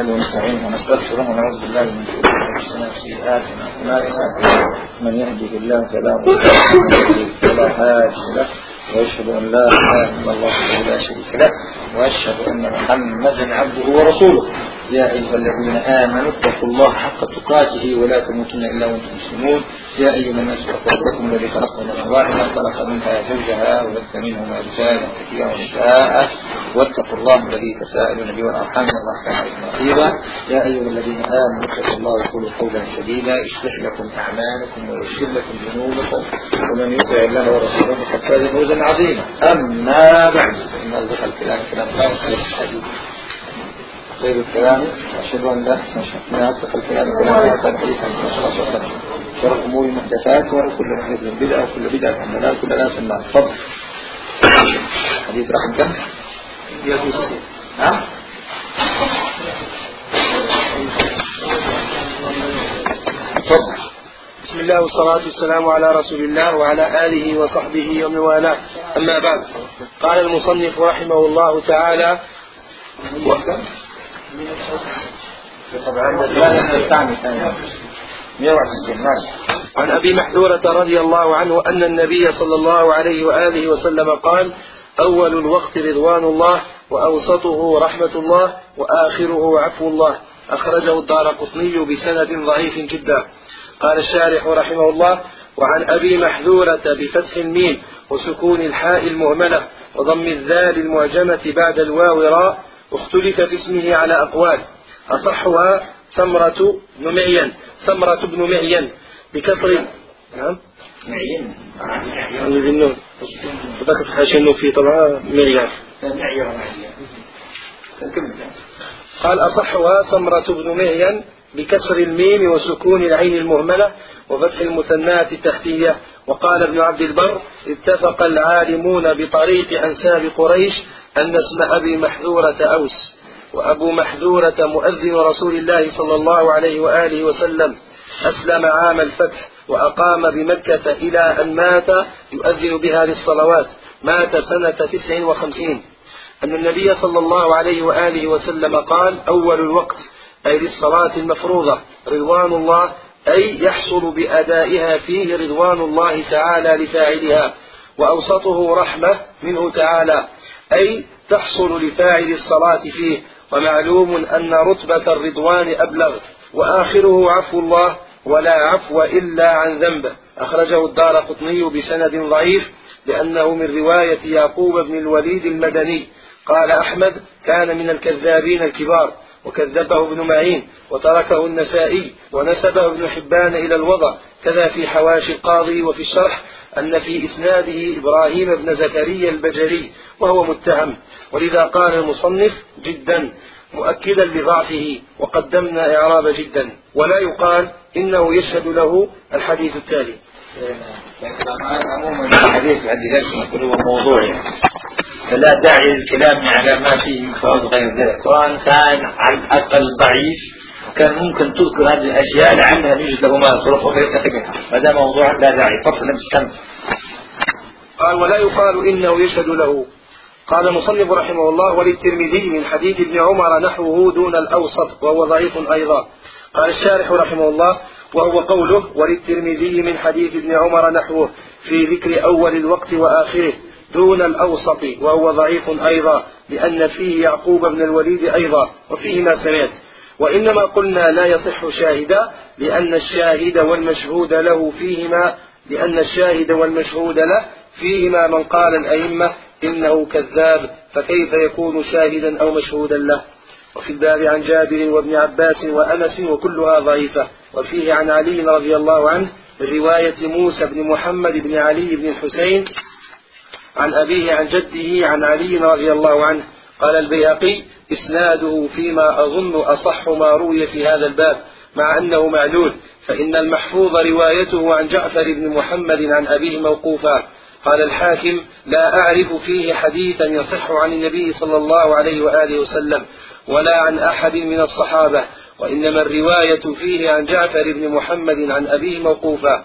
نحمده ونستعينه ونستغفره ونعوذ بالله من شرور أنفسنا وسيئات أعمالنا. من يهده الله فلا مضل له ويشهد أن لا إله إلا الله وحده لا شريك له وأشهد أن محمدا عبده ورسوله. يا أيها الذين آمنوا اتقوا الله حق تقاته ولا تموتن إلا وأنتم مسلمون. يا أيها الناس اتقوا ربكم الذي خلقكم من واحد خلق منها زوجها وبث منهما رجالا كثيرا ونساء. واتقوا الله الذي تساءلون به والأرحام. إن الله كان عليكم رقيبا. يا أيها الذين آمنوا اتقوا الله وقولوا قولا سديدا. يصلح لكم أعمالكم ويغفر لكم ذنوبكم. ومن يطع الله ورسوله فقد فاز فوزا عظيما. أما بعد فإن أصدق الكلام كلام الله وخير الحديث خير الكلام أشهد أن لا ما أصدق الكلام كلام وأكبر شر أمور المحدثات وكل محدث بدعة وكل بدعة حملات وكل ناس مع الفضل حديث رقم كم؟ ها؟ تفضل. بسم الله والصلاة والسلام على رسول الله وعلى آله وصحبه ومن والاه أما بعد قال المصنف رحمه الله تعالى عن أبي محذورة رضي الله عنه أن النبي صلى الله عليه وآله وسلم قال أول الوقت رضوان الله وأوسطه رحمة الله وآخره عفو الله. أخرجه الدار قطني بسند ضعيف جدا. قال الشارح رحمه الله وعن أبي محذورة بفتح الميم وسكون الحاء المهملة وضم الذال المعجمة بعد الواو راء اختلف في اسمه على أقوال. أصحها سمرة بن معين. سمرة بن معين. بكسر نعم. معين. بالنون. وذكر في طبعا معين. قال أصحها سمرة بن معين بكسر الميم وسكون العين المهملة وفتح المثنات التحتية. وقال ابن عبد البر اتفق العالمون بطريق أنساب قريش أن اسم أبي محذورة أوس وأبو محذورة مؤذن رسول الله صلى الله عليه وآله وسلم أسلم عام الفتح وأقام بمكة إلى أن مات يؤذن بها للصلوات مات سنة تسع وخمسين. أن النبي صلى الله عليه وآله وسلم قال أول الوقت أي للصلاة المفروضة رضوان الله أي يحصل بأدائها فيه رضوان الله تعالى لفاعلها وأوسطه رحمة منه تعالى. أي تحصل لفاعل الصلاة فيه ومعلوم أن رتبة الرضوان أبلغ وآخره عفو الله ولا عفو إلا عن ذنبه. أخرجه الدار قطني بسند ضعيف لأنه من رواية يعقوب بن الوليد المدني. قال أحمد كان من الكذابين الكبار وكذبه ابن معين وتركه النسائي ونسبه ابن حبان إلى الوضع كذا في حواشي القاضي وفي الشرح أن في إسناده إبراهيم بن زكريا البجري وهو متهم. ولذا قال المصنف جدا مؤكدا لضعفه وقدمنا إعراب جدا. ولا يقال إنه يشهد له الحديث التالي. عموما الحديث كله موضوعي فلا داعي للكلام على ما فيه من فوائد غير ذلك سواء كان على الأقل ضعيف. كان ممكن تذكر هذه الأشياء لعلها يوجد له ما يصرفه ويستخدمها ما دام موضوع لا داعي. فصل مستمع قال ولا يقال إنه يشهد له. قال مصنف رحمه الله وللترمذي من حديث ابن عمر نحوه دون الأوسط وهو ضعيف أيضا. قال الشارح رحمه الله وهو قوله وللترمذي من حديث ابن عمر نحوه في ذكر أول الوقت وآخره دون الأوسط وهو ضعيف أيضا لأن فيه يعقوب بن الوليد أيضا وفيه ما سمعت. وإنما قلنا لا يصح شاهدا لأن الشاهد والمشهود له فيهما لأن الشاهد والمشهود له فيهما من قال الأئمة إنه كذاب فكيف يكون شاهدا أو مشهودا له؟ وفي الباب عن جابر وابن عباس وأنس وكلها ضعيفة. وفيه عن علي رضي الله عنه رواية موسى بن محمد بن علي بن الحسين عن أبيه عن جده عن علي رضي الله عنه. قال البيهقي إسناده فيما أظن أصح ما روي في هذا الباب مع أنه معلول فإن المحفوظ روايته عن جعفر بن محمد عن أبيه موقوفا. قال الحاكم لا أعرف فيه حديثا يصح عن النبي صلى الله عليه وآله وسلم ولا عن أحد من الصحابة وإنما الرواية فيه عن جعفر بن محمد عن أبيه موقوفا.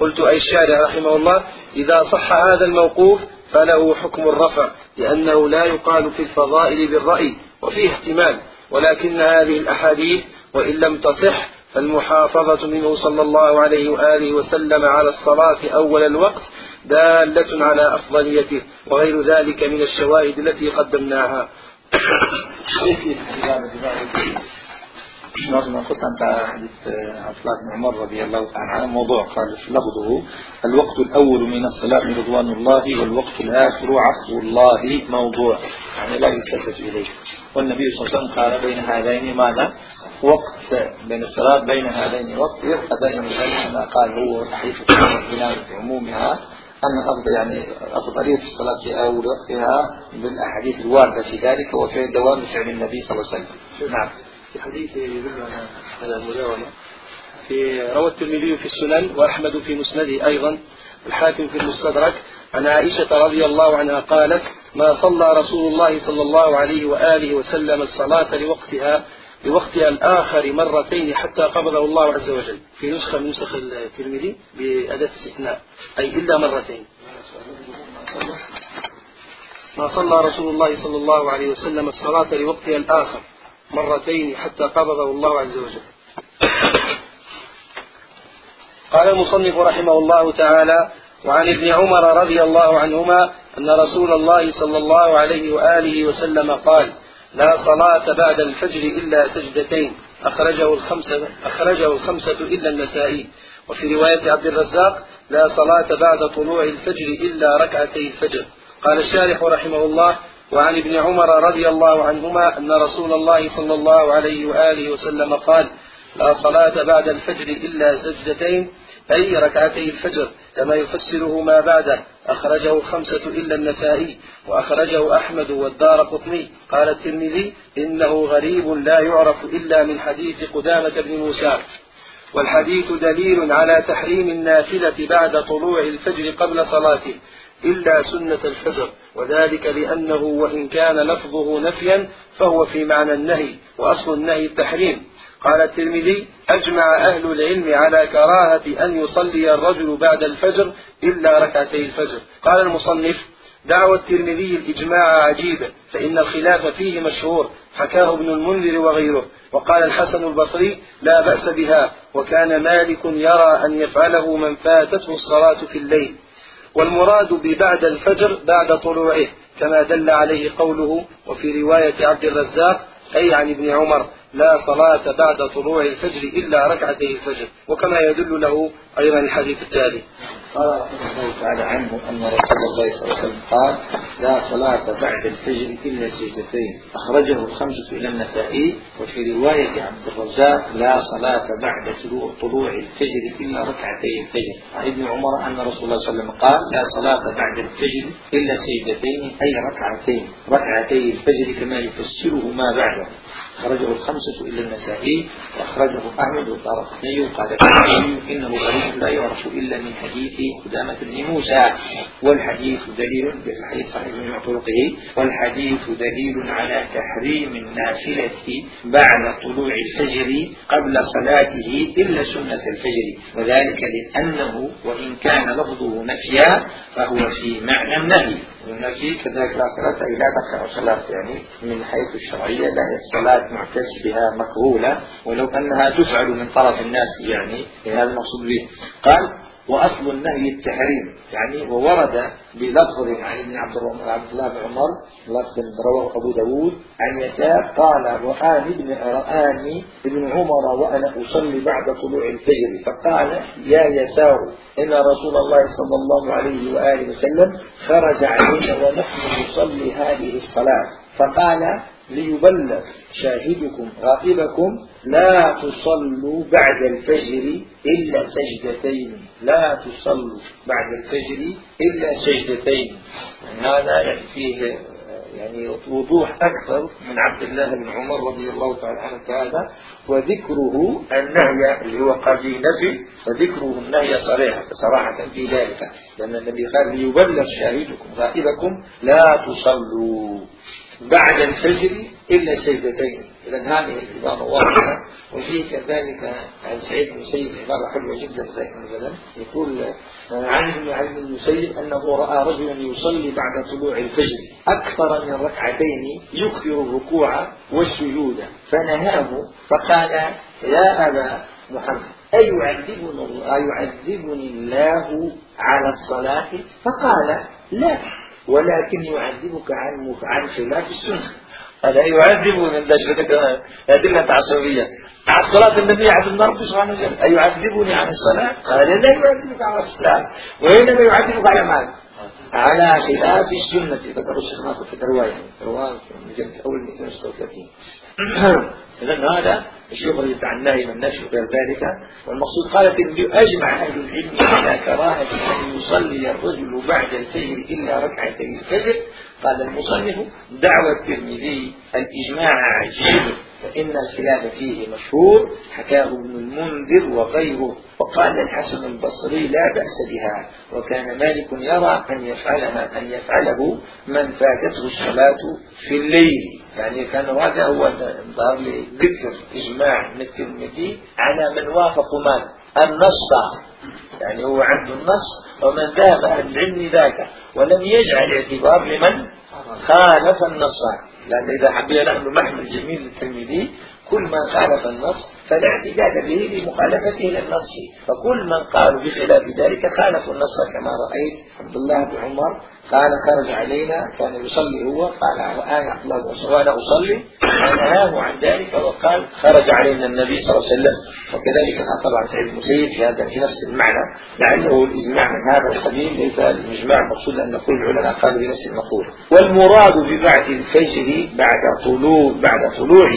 قلت أي الشارع رحمه الله إذا صح هذا الموقوف فله حكم الرفع لأنه لا يقال في الفضائل بالرأي وفيه احتمال ولكن هذه الأحاديث وإن لم تصح فالمحافظة منه صلى الله عليه وآله وسلم على الصلاة أول الوقت دالة على أفضليته وغير ذلك من الشواهد التي قدمناها. رغم قلت أنت حديث عفلات بن عمر رضي الله تعالى عنه موضوع قال لفظه الوقت الأول من الصلاة رضوان الله والوقت الآخر عفو الله موضوع. يعني لا يلتفت إليه. والنبي صلى الله عليه وسلم قال بين هذين ماذا؟ وقت بين الصلاة بين هذين وقت يبقى بين ما قال هو صحيح بناء عمومها أن أفضل يعني أفضلية الصلاة أول وقتها من الأحاديث الواردة في ذلك وفي دوام فعل النبي صلى الله عليه وسلم. نعم. في حديث المداولة في روى الترمذي في السنن وأحمد في مسنده أيضا الحاكم في المستدرك عن عائشة رضي الله عنها قالت ما صلى رسول الله صلى الله عليه وآله وسلم الصلاة لوقتها لوقتها الآخر مرتين حتى قبضه الله عز وجل. في نسخة من نسخ الترمذي بأداة استثناء. أي إلا مرتين. ما صلى رسول الله صلى الله عليه وسلم الصلاة لوقتها الآخر. مرتين حتى قبضه الله عز وجل. قال المصنف رحمه الله تعالى وعن ابن عمر رضي الله عنهما أن رسول الله صلى الله عليه وآله وسلم قال لا صلاة بعد الفجر إلا سجدتين أخرجه الخمسة, أخرجه الخمسة إلا النسائي. وفي رواية عبد الرزاق لا صلاة بعد طلوع الفجر إلا ركعتي الفجر. قال الشارح رحمه الله وعن ابن عمر رضي الله عنهما أن رسول الله صلى الله عليه وآله وسلم قال لا صلاة بعد الفجر إلا سجدتين أي ركعتي الفجر كما يفسره ما بعده أخرجه خمسة إلا النسائي وأخرجه أحمد والدار قطني. قال الترمذي إنه غريب لا يعرف إلا من حديث قدامة بن موسى. والحديث دليل على تحريم النافلة بعد طلوع الفجر قبل صلاته إلا سنة الفجر وذلك لأنه وإن كان لفظه نفيا فهو في معنى النهي وأصل النهي التحريم. قال الترمذي أجمع أهل العلم على كراهة أن يصلي الرجل بعد الفجر إلا ركعتي الفجر. قال المصنف دعوى الترمذي الإجماع عجيبا فإن الخلاف فيه مشهور. حكاه ابن المنذر وغيره. وقال الحسن البصري لا بأس بها. وكان مالك يرى أن يفعله من فاتته الصلاة في الليل. والمراد ببعد الفجر بعد طلوعه كما دل عليه قوله وفي رواية عبد الرزاق أي عن ابن عمر لا صلاة بعد طلوع الفجر إلا ركعتي الفجر. وكما يدل له أيضا الحديث التالي. قال رحمه الله تعالى عنه أن رسول الله صلى الله عليه وسلم قال لا صلاة بعد الفجر إلا سجدتين. أخرجه الخمسة إلى النسائي وفي رواية عبد الرزاق لا صلاة بعد طلوع الفجر إلا ركعتي الفجر. عن ابن عمر أن رسول الله صلى الله عليه وسلم قال لا صلاة بعد الفجر إلا سجدتين أي ركعتين. ركعتي الفجر كما يفسره ما بعده. أخرجه الخمسة إلا النسائي وأخرجه أحمد والدارقطني وقال إنه غريب لا يعرف إلا من حديث قدامة بن موسى والحديث دليل الحديث صحيح من طرقه والحديث دليل على تحريم النافلة بعد طلوع الفجر قبل صلاته إلا سنة الفجر وذلك لأنه وإن كان لفظه نفيا فهو في معنى النهي. والنبي كذلك لا صلاة إلا لا صلاة يعني من حيث الشرعية لا الصلاة معتز بها مكهولة ولو أنها تفعل من طرف الناس يعني هذا المقصود به قال وأصل النهي التحريم. يعني وورد بلفظ عن ابن عبد الله بن عمر لفظ رواه أبو داود عن يسار قال رآني ابن رآني ابن عمر وأنا أصلي بعد طلوع الفجر. فقال يا يسار إن رسول الله صلى الله عليه وآله وسلم خرج علينا ونحن نصلي هذه الصلاة. فقال ليبلغ شاهدكم غائبكم لا تصلوا بعد الفجر إلا سجدتين. لا تصلوا بعد الفجر إلا سجدتين. يعني هذا يعني فيه يعني وضوح أكثر من عبد الله بن عمر رضي الله تعالى عنه هذا وذكره النهي اللي هو قبل نبي وذكره النهي صريحة صراحة في ذلك. لأن النبي قال ليبلغ شاهدكم غائبكم لا تصلوا. بعد الفجر إلا سجدتين إذا هذه العبارة واضحة. وفي كذلك عن سعيد بن المسيب عبارة حلوة جدا مثلا. يقول عنه عن المسيب أنه رأى رجلا يصلي بعد طلوع الفجر أكثر من ركعتين يكثر الركوع والسجود. فنهاه فقال يا أبا محمد أيعذبني أيعذبني الله على الصلاة؟ فقال لا. ولكن يعذبك عن عن خلاف السنة. هذا يعذبون أدلة تعصبية. على صلاة النبي عبد ربي سبحانه وتعالى. أيعذبني عن الصلاة؟ قال لا يعذبك على الصلاة. وإنما يعذبك على ماذا؟ على خلاف السنة. ذكر الشيخ ناصر في الرواية. الرواية في أول 236 إذا هذا شغلت عن نهي من نفي غير ذلك والمقصود قالت أن أجمع أهل العلم على كراهة أن يصلي الرجل بعد الفجر إلا ركعتي الفجر. قال المصنف دعوى الترمذي الإجماع عجيب. فإن الخلاف فيه مشهور. حكاه ابن المنذر وغيره. وقال الحسن البصري لا بأس بها. وكان مالك يرى أن يفعلها أن يفعله من فاتته الصلاة في الليل. يعني كان هذا هو دار لذكر إجماع الترمذي على من وافق ماذا النص. يعني هو عبد النص. ومن ذهب عن العلم ذاك. ولم يجعل اعتبار لمن؟ خالف النص. لأن إذا حبينا نحن محو الجميل للتلميذي كل من خالف النص فلا اعتداد به لمخالفته للنص فكل من قالوا بخلاف ذلك خالفوا النص كما رأيت عبد الله بن عمر قال خرج علينا كان يصلي هو. قال الآن أطلق وأنا أصلي. فنهاه عن ذلك وقال خرج علينا النبي صلى الله عليه وسلم. وكذلك طبعا سعيد المسيب في هذا في نفس المعنى. لعله الإجماع من هذا القبيل ليس الإجماع المقصود أن كل العلماء قالوا بنفس المقولة والمراد ببعث الفجر بعد طلوع بعد طلوعه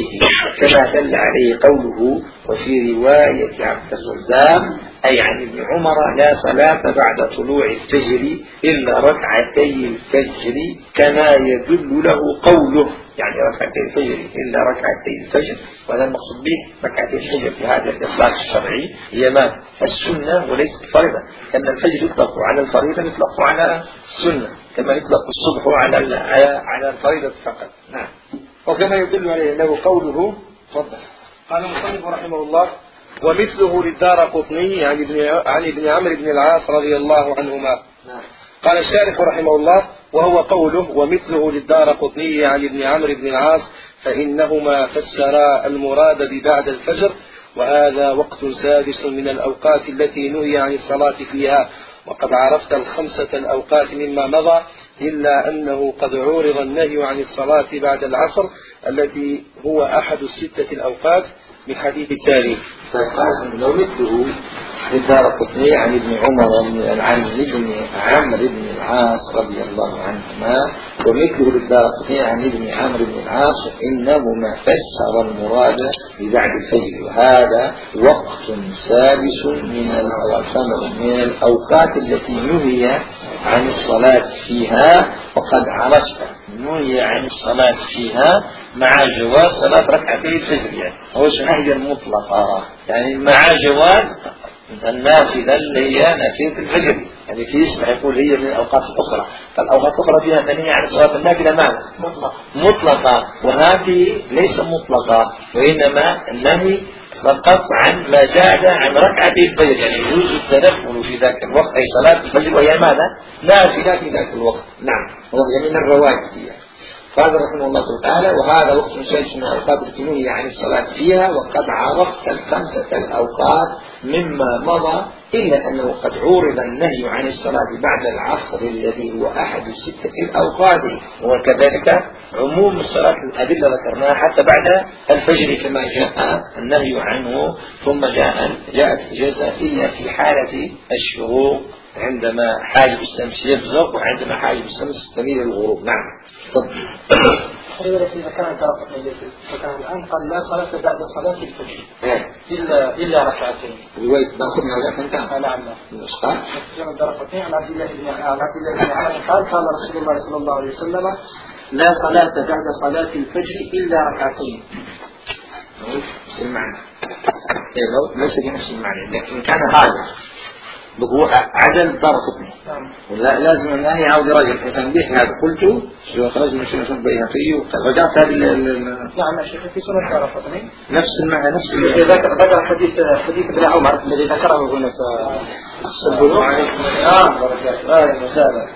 كما دل عليه قوله وفي رواية عبد الرزاق أي عن ابن عمر لا صلاة بعد طلوع الفجر إلا ركعتي الفجر كما يدل له قوله. يعني ركعتي الفجر إلا ركعتي الفجر وهذا المقصود به ركعتي الفجر في هذا الإطلاق الشرعي. هي ما؟ السنة وليست الفريضة لأن الفجر يطلق على الفريضة يطلق على السنة كما يطلق الصبح على على الفريضة فقط. نعم. وكما يدل عليه له قوله تفضل. قال المصنف رحمه الله ومثله للدار قطني عن ابن, عن ابن عمرو بن العاص رضي الله عنهما. نعم. قال الشارح رحمه الله وهو قوله ومثله للدار قطني عن ابن عمرو بن العاص فإنهما فسرا المراد ببعد الفجر وهذا وقت سادس من الأوقات التي نهي عن الصلاة فيها. وقد عرفت الخمسة الأوقات مما مضى إلا أنه قد عورض النهي عن الصلاة بعد العصر التي هو أحد الستة الأوقات من حديث التالي فالقاسم لو مثله لدارقطني عن ابن عمر عن ابن عمرو بن العاص رضي الله عنهما. ومثله للدارقطني عن ابن عمرو بن العاص إنهما فسر المراد ببعد الفجر. وهذا وقت سادس من من الأوقات التي نهي عن الصلاة فيها وقد عرفت نهي عن الصلاة فيها مع جواز صلاة ركعتي الفجر. يعني هو نهيا مطلقا. يعني مع جواز النافذة اللي هي نافذة الفجر يعني في اسم يقول هي من الأوقات الأخرى فالأوقات الأخرى فيها منية عن صلاة النافلة معنى مطلقة وهذه ليس مطلقة وإنما النهي فقط عن ما زاد عن ركعة الفجر. يعني يجوز التنفل في ذاك الوقت أي صلاة الفجر وهي ماذا؟ نافلة في ذاك الوقت. نعم. وهي من الرواتب قال رحمه الله تعالى وهذا وقت شيء من أوقات الجنوية عن الصلاة فيها وقد عرفت الخمسة الأوقات مما مضى إلا أنه قد عورض النهي عن الصلاة بعد العصر الذي هو أحد ستة الأوقات. وكذلك عموم الصلاة الأدلة ذكرناها حتى بعد الفجر كما جاء النهي عنه ثم جاء جاءت جزاء إلا في حالة الشروق عندما حاجب الشمس يبزغ وعندما حاجب الشمس تميل الغروب نعم تفضل حضرة إذا كانت فكان الآن قال لا صلاة بعد صلاة الفجر نعم. إلا إلا ركعتين. رواية ناخذ من الأخ أنت؟ نعم آه، نعم. إيش قال؟ درقتين عن عبد الله بن عن عبد الله بن عمر قال قال رسول الله صلى الله عليه وسلم لا صلاة بعد صلاة الفجر إلا ركعتين. نعم. نفس المعنى. إيه، ليس بنفس المعنى لكن كان هذا بقوة عدل عدم ضرطه لازم أن أنا يعاود رجل. تنبيه هذا قلته واخرجنا من شيخ البيهقي رجعت هذه نعم يا شيخ في سنه القرطبي نفس المعنى نفس المعنى. ذكر ذكر حديث حديث ابن عمر الذي ذكره هنا آه، السلام عليكم. الله آه، وبركاته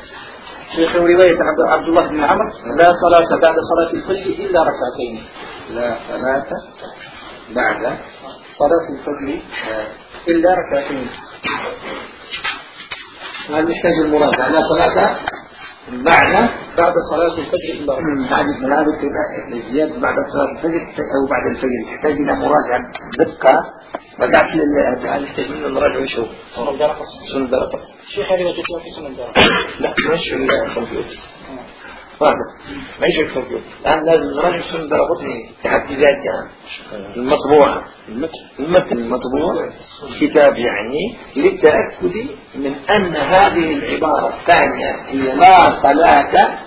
شيخ رواية عبد الله بن عمر لا صلاة بعد صلاة الفجر إلا ركعتين. لا صلاة بعد صلاة الفجر. آه. الا ركعتين ما هذا مش المراد صلاة بعد بعد صلاة الفجر بعد المنابت الزياد بعد صلاة الفجر أو بعد الفجر تحتاج إلى مراجعة دقة رجعت للتجميل المراجع وشوف سنة درقة شيخ هذه وجدتها في سنة درقة لا مش في الكمبيوتر ماشي الكمبيوتر لأن الرجل السنة ضربتني تحديدات يعني, يعني. المطبوعة المتن. المطبوع. كتاب يعني للتأكد من أن هذه العبارة الثانية هي لا صلاة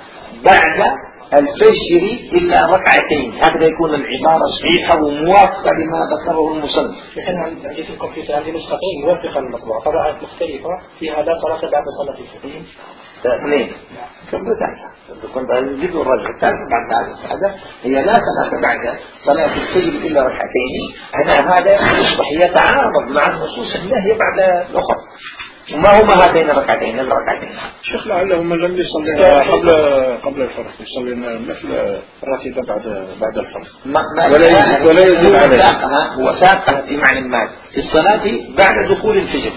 بعد الفجر إلا ركعتين. هكذا يكون العبارة صحيحة وموافقة لما ذكره المصنف. نحن جئتكم في هذه نسختين موافقة للمطبوع طبعات مختلفة. فيها لا صلاة بعد صلاة الفجر. اثنين كم ثلاثة كنت الجد والرجل الثالث بعد ذلك هذا هي لا صلاة بعد صلاة الفجر إلا ركعتين أنا هذا يصبح يتعارض مع النصوص النهي بعد الأخرى ما هما هاتين الركعتين الركعتين شيخ لعله من لم يصلي قبل قبل الفرض يصلي مثل الراتبة بعد بعد الفرض ولا يزيد عليه هو ساقها في معنى ما في الصلاة بعد دخول الفجر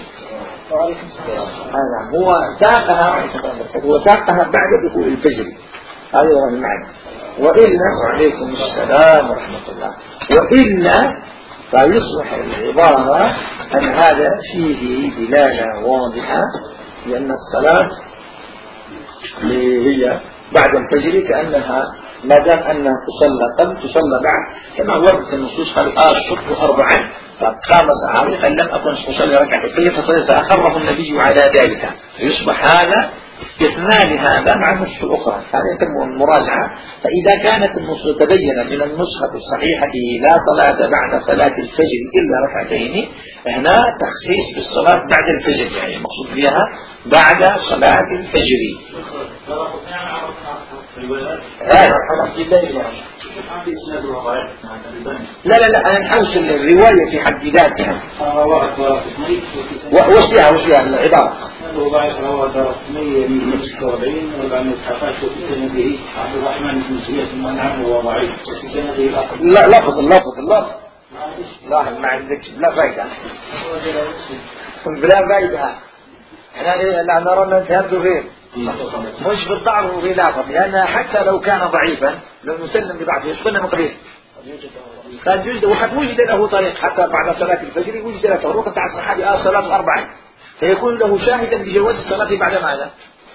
نعم هو ساقها بعد دخول الفجر. هذا هو المعنى. وإلا وعليكم السلام ورحمة الله. وإلا فيصبح العبارة أن هذا فيه دلالة واضحة لأن الصلاة هي بعد الفجر كأنها ما دام أنها تصلى قبل تصلى بعد كما وردت النصوص قال آه الصبح أربعا. فقام سعارقا لم أكن أصلي ركعتين فصلى فأخره النبي على ذلك. فيصبح هذا استثناء لهذا مع النص الأخرى هذا يتم المراجعة. فإذا كانت النص تبين من النسخة الصحيحة لا صلاة بعد صلاة الفجر إلا ركعتين هنا تخصيص بالصلاة بعد الفجر يعني المقصود بها بعد صلاة الفجر. لا لا لا أنا نحوس الرواية في حد ذاتها. وش فيها وش فيها العبارة. روى درسمية من 45 وفي سنده عبد الرحمن بن سيد المنعم وضعيف وفي سنده لا. لفظ اللفظ اللفظ لا ما عندكش بلا فايدة. بلا فايدة. إحنا نرى أن انتهبت فيه مش بالضعف وغلافه لأن حتى لو كان ضعيفا لو نسلم بضعفه من مقرير قد يوجد وقد وجد له طريق حتى بعد صلاة الفجر وجد له طريق. تاع الصحابي آه صلاة أربعة. فيكون له شاهدا بجواز الصلاة بعد ماذا؟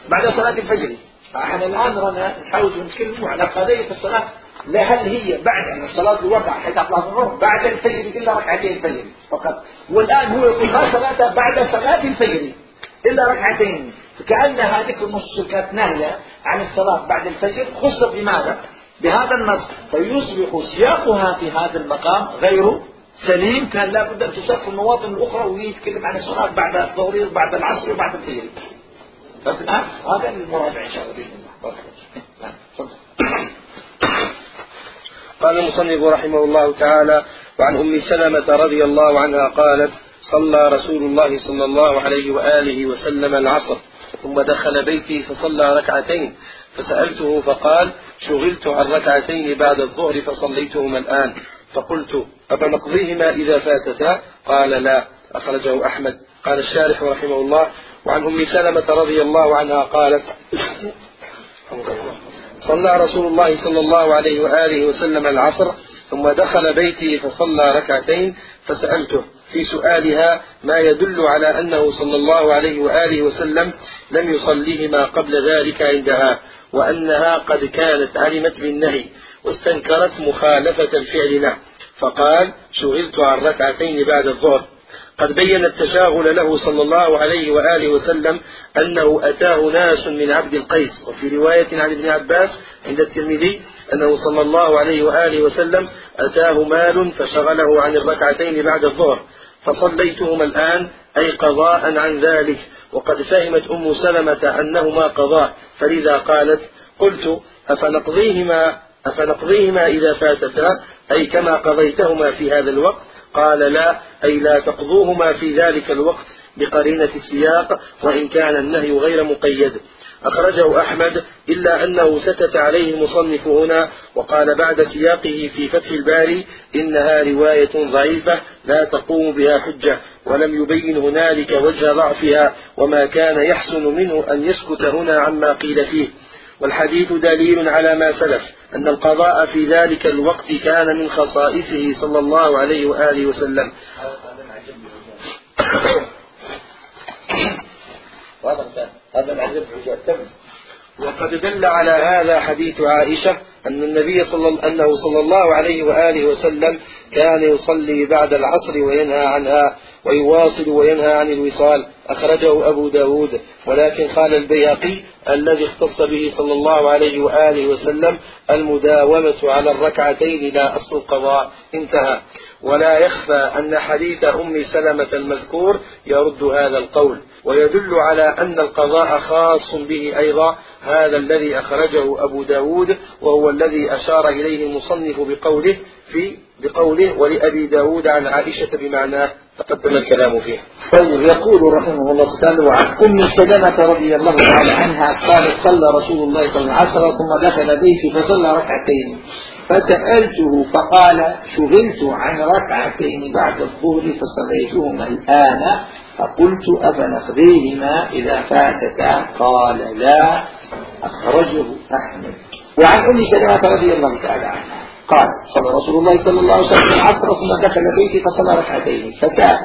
بعد صلاة الفجر. إحنا الآن رانا نحاول نتكلم على قضية الصلاة. لهل هل هي بعد الصلاة الوضع حيث أطلع الظهر بعد الفجر إلا ركعتين الفجر فقط؟ والآن هو يقول ما صلاة بعد صلاة الفجر. إلا ركعتين. فكأن هذه كانت نهية عن الصلاة بعد الفجر. خص بماذا؟ بهذا النص. فيصبح سياقها في هذا المقام غير سليم. كان لابد أن تساق في المواطن الأخرى ويتكلم عن الصلاة بعد الظهر بعد العصر وبعد الفجر. طيب، فالآن هذا المراجع إن شاء الله بإذن الله. نعم، تفضل. قال المصنف رحمه الله تعالى وعن أم سلمة رضي الله عنها قالت صلى رسول الله صلى الله عليه وآله وسلم العصر ثم دخل بيتي فصلى ركعتين فسألته فقال شغلت عن ركعتين بعد الظهر فصليتهما الآن. فقلت أفنقضيهما إذا فاتتا؟ قال لا. أخرجه أحمد. قال الشارح رحمه الله وعن أم سلمة رضي الله عنها قالت صلى رسول الله صلى الله عليه وآله وسلم العصر ثم دخل بيتي فصلى ركعتين فسألته في سؤالها ما يدل على أنه صلى الله عليه وآله وسلم لم يصليهما قبل ذلك عندها وأنها قد كانت علمت بالنهي واستنكرت مخالفة الفعل له. فقال شغلت عن ركعتين بعد الظهر. قد بين التشاغل له صلى الله عليه وآله وسلم أنه أتاه ناس من عبد القيس. وفي رواية عن ابن عباس عند الترمذي أنه صلى الله عليه وآله وسلم أتاه مال فشغله عن الركعتين بعد الظهر. فصليتهما الآن أي قضاء عن ذلك. وقد فهمت أم سلمة أنهما قضاء. فلذا قالت قلت أفنقضيهما, أفنقضيهما إذا فاتتا؟ أي كما قضيتهما في هذا الوقت؟ قال لا. أي لا تقضوهما في ذلك الوقت بقرينة السياق وإن كان النهي غير مقيد. أخرجه أحمد إلا أنه سكت عليه مصنف هنا وقال بعد سياقه في فتح الباري إنها رواية ضعيفة لا تقوم بها حجة ولم يبين هنالك وجه ضعفها وما كان يحسن منه أن يسكت هنا عما قيل فيه والحديث دليل على ما سلف أن القضاء في ذلك الوقت كان من خصائصه صلى الله عليه وآله وسلم هذا هذا العجب يعتمد وقد دل على هذا حديث عائشة أن النبي صلى أنه صلى الله عليه وآله وسلم كان يصلي بعد العصر وينهى عنها ويواصل وينهى عن الوصال. أخرجه أبو داود. ولكن قال البيهقي الذي اختص به صلى الله عليه وآله وسلم المداومة على الركعتين لا أصل القضاء انتهى. ولا يخفى أن حديث أم سلمة المذكور يرد هذا القول. ويدل على أن القضاء خاص به أيضا. هذا الذي أخرجه أبو داود وهو الذي أشار إليه المصنف بقوله في بقوله ولأبي داود عن عائشة بمعناه. تقدم الكلام فيه. طيب يقول رحمه الله تعالى وعن أم سلمة رضي الله تعالى عنها قالت صلى رسول الله صلى الله عليه وسلم ثم دخل بيتي فصلى ركعتين. فسألته فقال شغلت عن ركعتين بعد الظهر فصليتهما الآن. فقلت أفنخذيهما إذا فاتتا قال لا أخرجه أحمد. وعن أم سلمة رضي الله تعالى عنها قال صلى رسول الله صلى الله عليه وسلم العصر ثم دخل بيتي فصلى ركعتين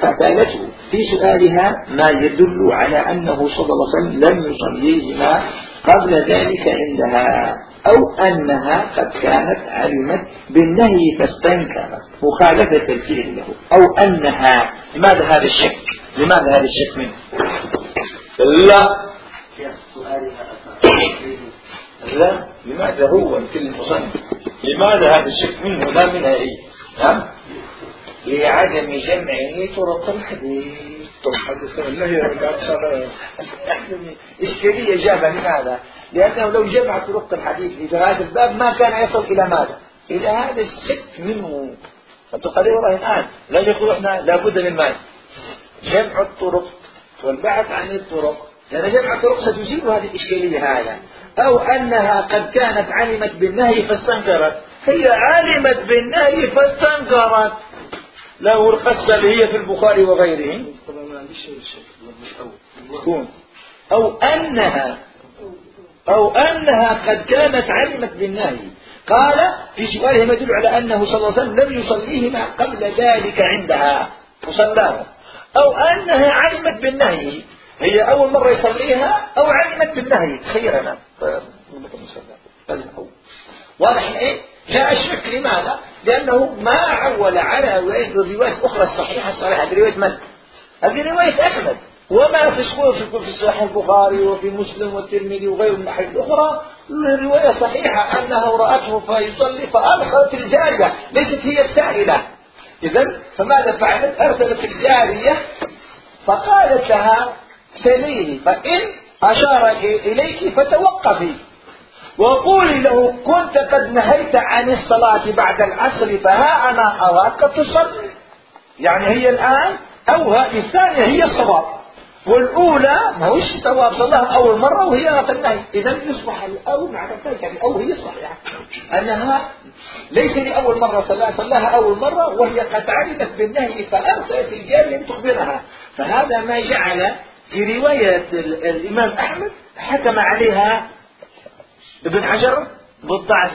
فسألته في سؤالها ما يدل على أنه صلى الله عليه وسلم لم يصليهما قبل ذلك عندها أو أنها قد كانت علمت بالنهي فاستنكرت مخالفة الفعل له أو أنها ماذا هذا الشك؟ لماذا هذا الشك منه؟ لا. لا. لماذا هو مثل المصنف لماذا هذا الشك منه؟ لا منها هي نعم. لعدم جمعه طرق الحديث. طرق الحديث. لا هي إشكالية جابها لماذا؟ لأنه لو جمع طرق الحديث في هذا الباب ما كان يصل إلى ماذا؟ إلى هذا الشك منه. أنتم قالوا والله الآن لا يقول إحنا لابد من ماذا؟ جمع الطرق والبعث عن الطرق. لأن جمع الطرق ستزيل هذه الإشكالية هذا أو أنها قد كانت علمت بالنهي فاستنكرت. هي علمت بالنهي فاستنكرت. له القصة اللي هي في البخاري وغيره. تكون أو أنها أو أنها قد كانت علمت بالنهي. قال في سؤاله ما يدل على أنه صلى الله عليه وسلم لم يصليهما قبل ذلك عندها. وصلاهم. أو أنها علمت بالنهي. هي أول مرة يصليها أو علمت بالنهي. تخيل أنا واضح إيه؟ جاء الشك. لماذا؟ لأنه ما عول على الرواية الأخرى الصحيحة الصحيحة هذه رواية من؟ هذه رواية أحمد. وما تشكو في في صحيح البخاري وفي مسلم والترمذي وغيره من الأحاديث الأخرى. الروايه صحيحة أنه رأته فيصلي فألخت الجارية. ليست هي السائلة. إذا فماذا فعلت؟ أرسلت الجارية فقالت لها سليني فإن أشار إليك فتوقفي وقولي له كنت قد نهيت عن الصلاة بعد العصر فها أنا أراك تصلي يعني هي الآن أو هذه الثانية هي الصواب والأولى ما هوش تو صلاها أول مرة وهي غتنتهي إذا يصبح الأو مع غتنتهي يعني الأو هي الصحيحة أنها ليس لأول مرة صلاها صلاها أول مرة وهي قد علمت بالنهي فأرسلت الجارية لتخبرها فهذا ما جعل في رواية الإمام أحمد حكم عليها ابن حجر بالضعف.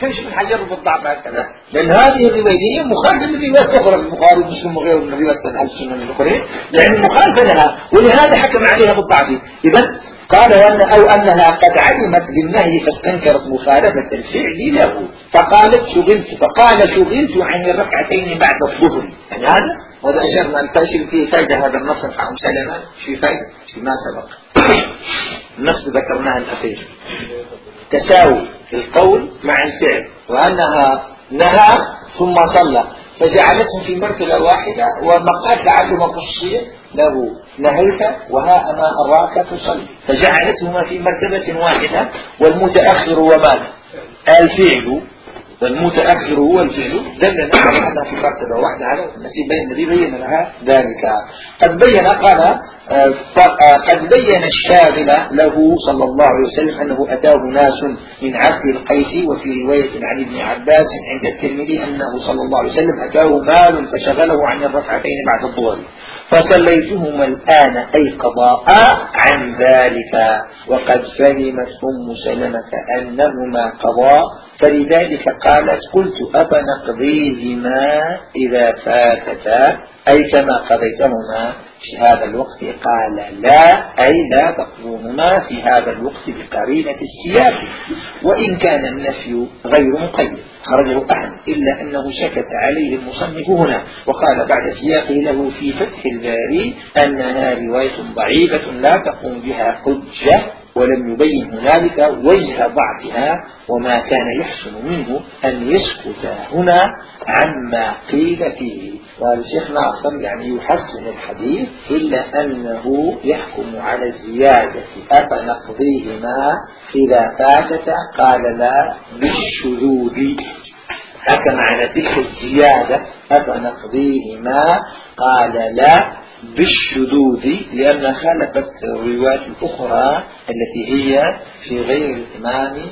حرش من حجر بالضعف هكذا لأن هذه الرواية مخالفة للروايات الأخرى البخاري ومسلم وغيره من الروايات أهل السنة الأخرين لأن مخالفة لها ولهذا حكم عليها بالضعف إذا قال وأن أو أنها قد علمت بالنهي فاستنكرت مخالفة الفعل له فقالت شغلت فقال شغلت عن الركعتين بعد الظهر۔ يعني هذا ونشرنا الفاشل في فائدة هذا النص عن سلمة في فائدة فيما سبق. النص ذكرناه الأخير. تساوي القول مع الفعل وأنها نهى ثم صلى فجعلتهم في مرتبة واحدة ومقال لعله قصية له نهيت وها أما أراك تصلي. فجعلتهما في مرتبة واحدة والمتأخر وماذا؟ الفعل والمتأخر هو الفعل. دل على في مرتبة واحدة على التي بين بين لها ذلك. قد بين قال قد بين الشاغل له صلى الله عليه وسلم أنه أتاه ناس من عبد القيس وفي رواية عن ابن عباس عند الترمذي أنه صلى الله عليه وسلم أتاه مال فشغله عن الركعتين بعد الظهر فصليتهما الآن أي قضاء عن ذلك. وقد فهمت أم سلمة أنهما قضاء فلذلك قالت قلت أبا نقضيهما إذا فاتتا؟ أي كما قضيتهما في هذا الوقت؟ قال لا أي لا تقضوهما في هذا الوقت بقرينة السياق وإن كان النفي غير مقيد. خرجه أحد إلا أنه شكت عليه المصنف هنا وقال بعد سياقه له في فتح الباري أنها رواية ضعيفة لا تقوم بها حجة. ولم يبين هنالك وجه ضعفها وما كان يحسن منه أن يسكت هنا عما قيل فيه. قال الشيخ ناصر يعني يحسن الحديث إلا أنه يحكم على الزيادة أفنقضيهما إذا فاتت قال لا بالشذوذ. حكم على تلك الزيادة أفنقضيهما قال لا بالشذوذ لأنها خالفت الروايات الأخرى التي هي في غير الإمام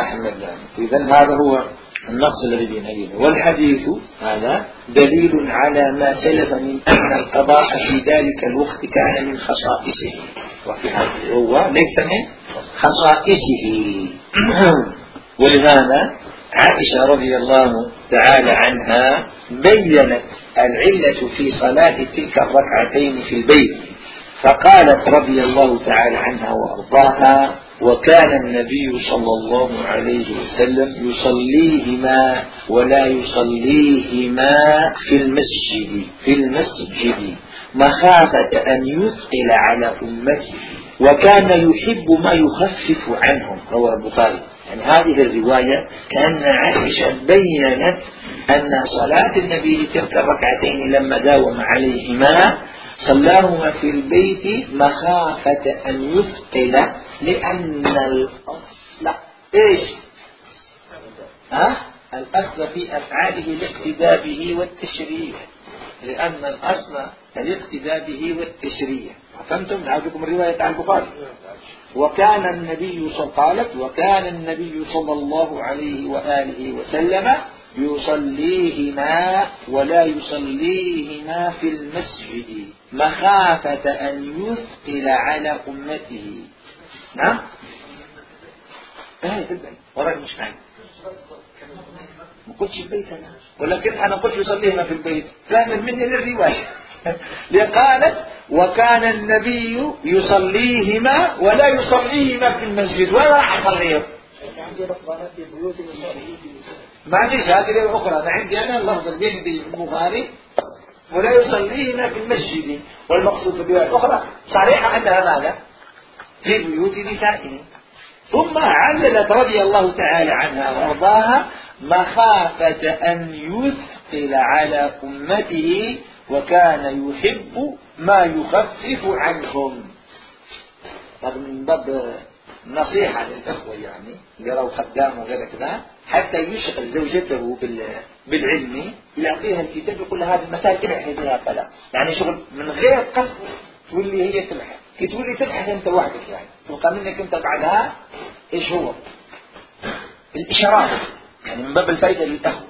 أحمد. إذا هذا هو النص الذي بينينه والحديث هذا دليل على ما سلف من أن القضاء في ذلك الوقت كان من خصائصه. وفي هذا هو ليس من خصائصه. ولهذا عائشة رضي الله تعالى عنها بينت العلة في صلاة تلك الركعتين في البيت فقالت رضي الله تعالى عنها وأرضاها وكان النبي صلى الله عليه وسلم يصليهما ولا يصليهما في المسجد في المسجد مخافة أن يثقل على أمته وكان يحب ما يخفف عنهم رواه البخاري. عن هذه الرواية كأن عائشة بينت أن صلاة النبي تلك الركعتين لما داوم عليهما صلاهما في البيت مخافة أن يثقل لأن الأصل إيش؟ ها؟ الأصل في أفعاله الاقتداء به والتشريع لأن الأصل الاقتداء به والتشريع فهمتم؟ عاجبكم الرواية عن البخاري وكان النبي قالت وكان النبي صلى الله عليه وآله وسلم يصليهما ولا يصليهما في المسجد مخافة أن يثقل على أمته. نعم؟ إيه تبعي وراك مش معي. ما قلتش البيت أنا ولكن أنا قلت يصليهما في البيت. فاهم مني للروايه لقالت وكان النبي يصليهما ولا يصليهما في المسجد ولا أحصليهم ما فيش هذه الأخرى ما عندي أنا اللفظ البيندي البخاري ولا يصليهما في المسجد. والمقصود في الرواية الأخرى صريحة أنها ماذا؟ في بيوت نسائهم ثم عللت رضي الله تعالى عنها وأرضاها مخافة أن يثقل على أمته وكان يحب ما يخفف عنهم. هذا من باب نصيحة للأخوة يعني يروا خدام وغير كذا حتى يشغل زوجته بالعلم يعطيها الكتاب يقول لها هذه المسائل ابحثي فيها فلا. يعني شغل من غير قصد تولي هي تبحث. كي تولي تبحث أنت وحدك يعني. تلقى منك أنت بعدها إيش هو؟ الاشراف يعني من باب الفائدة للأخوة.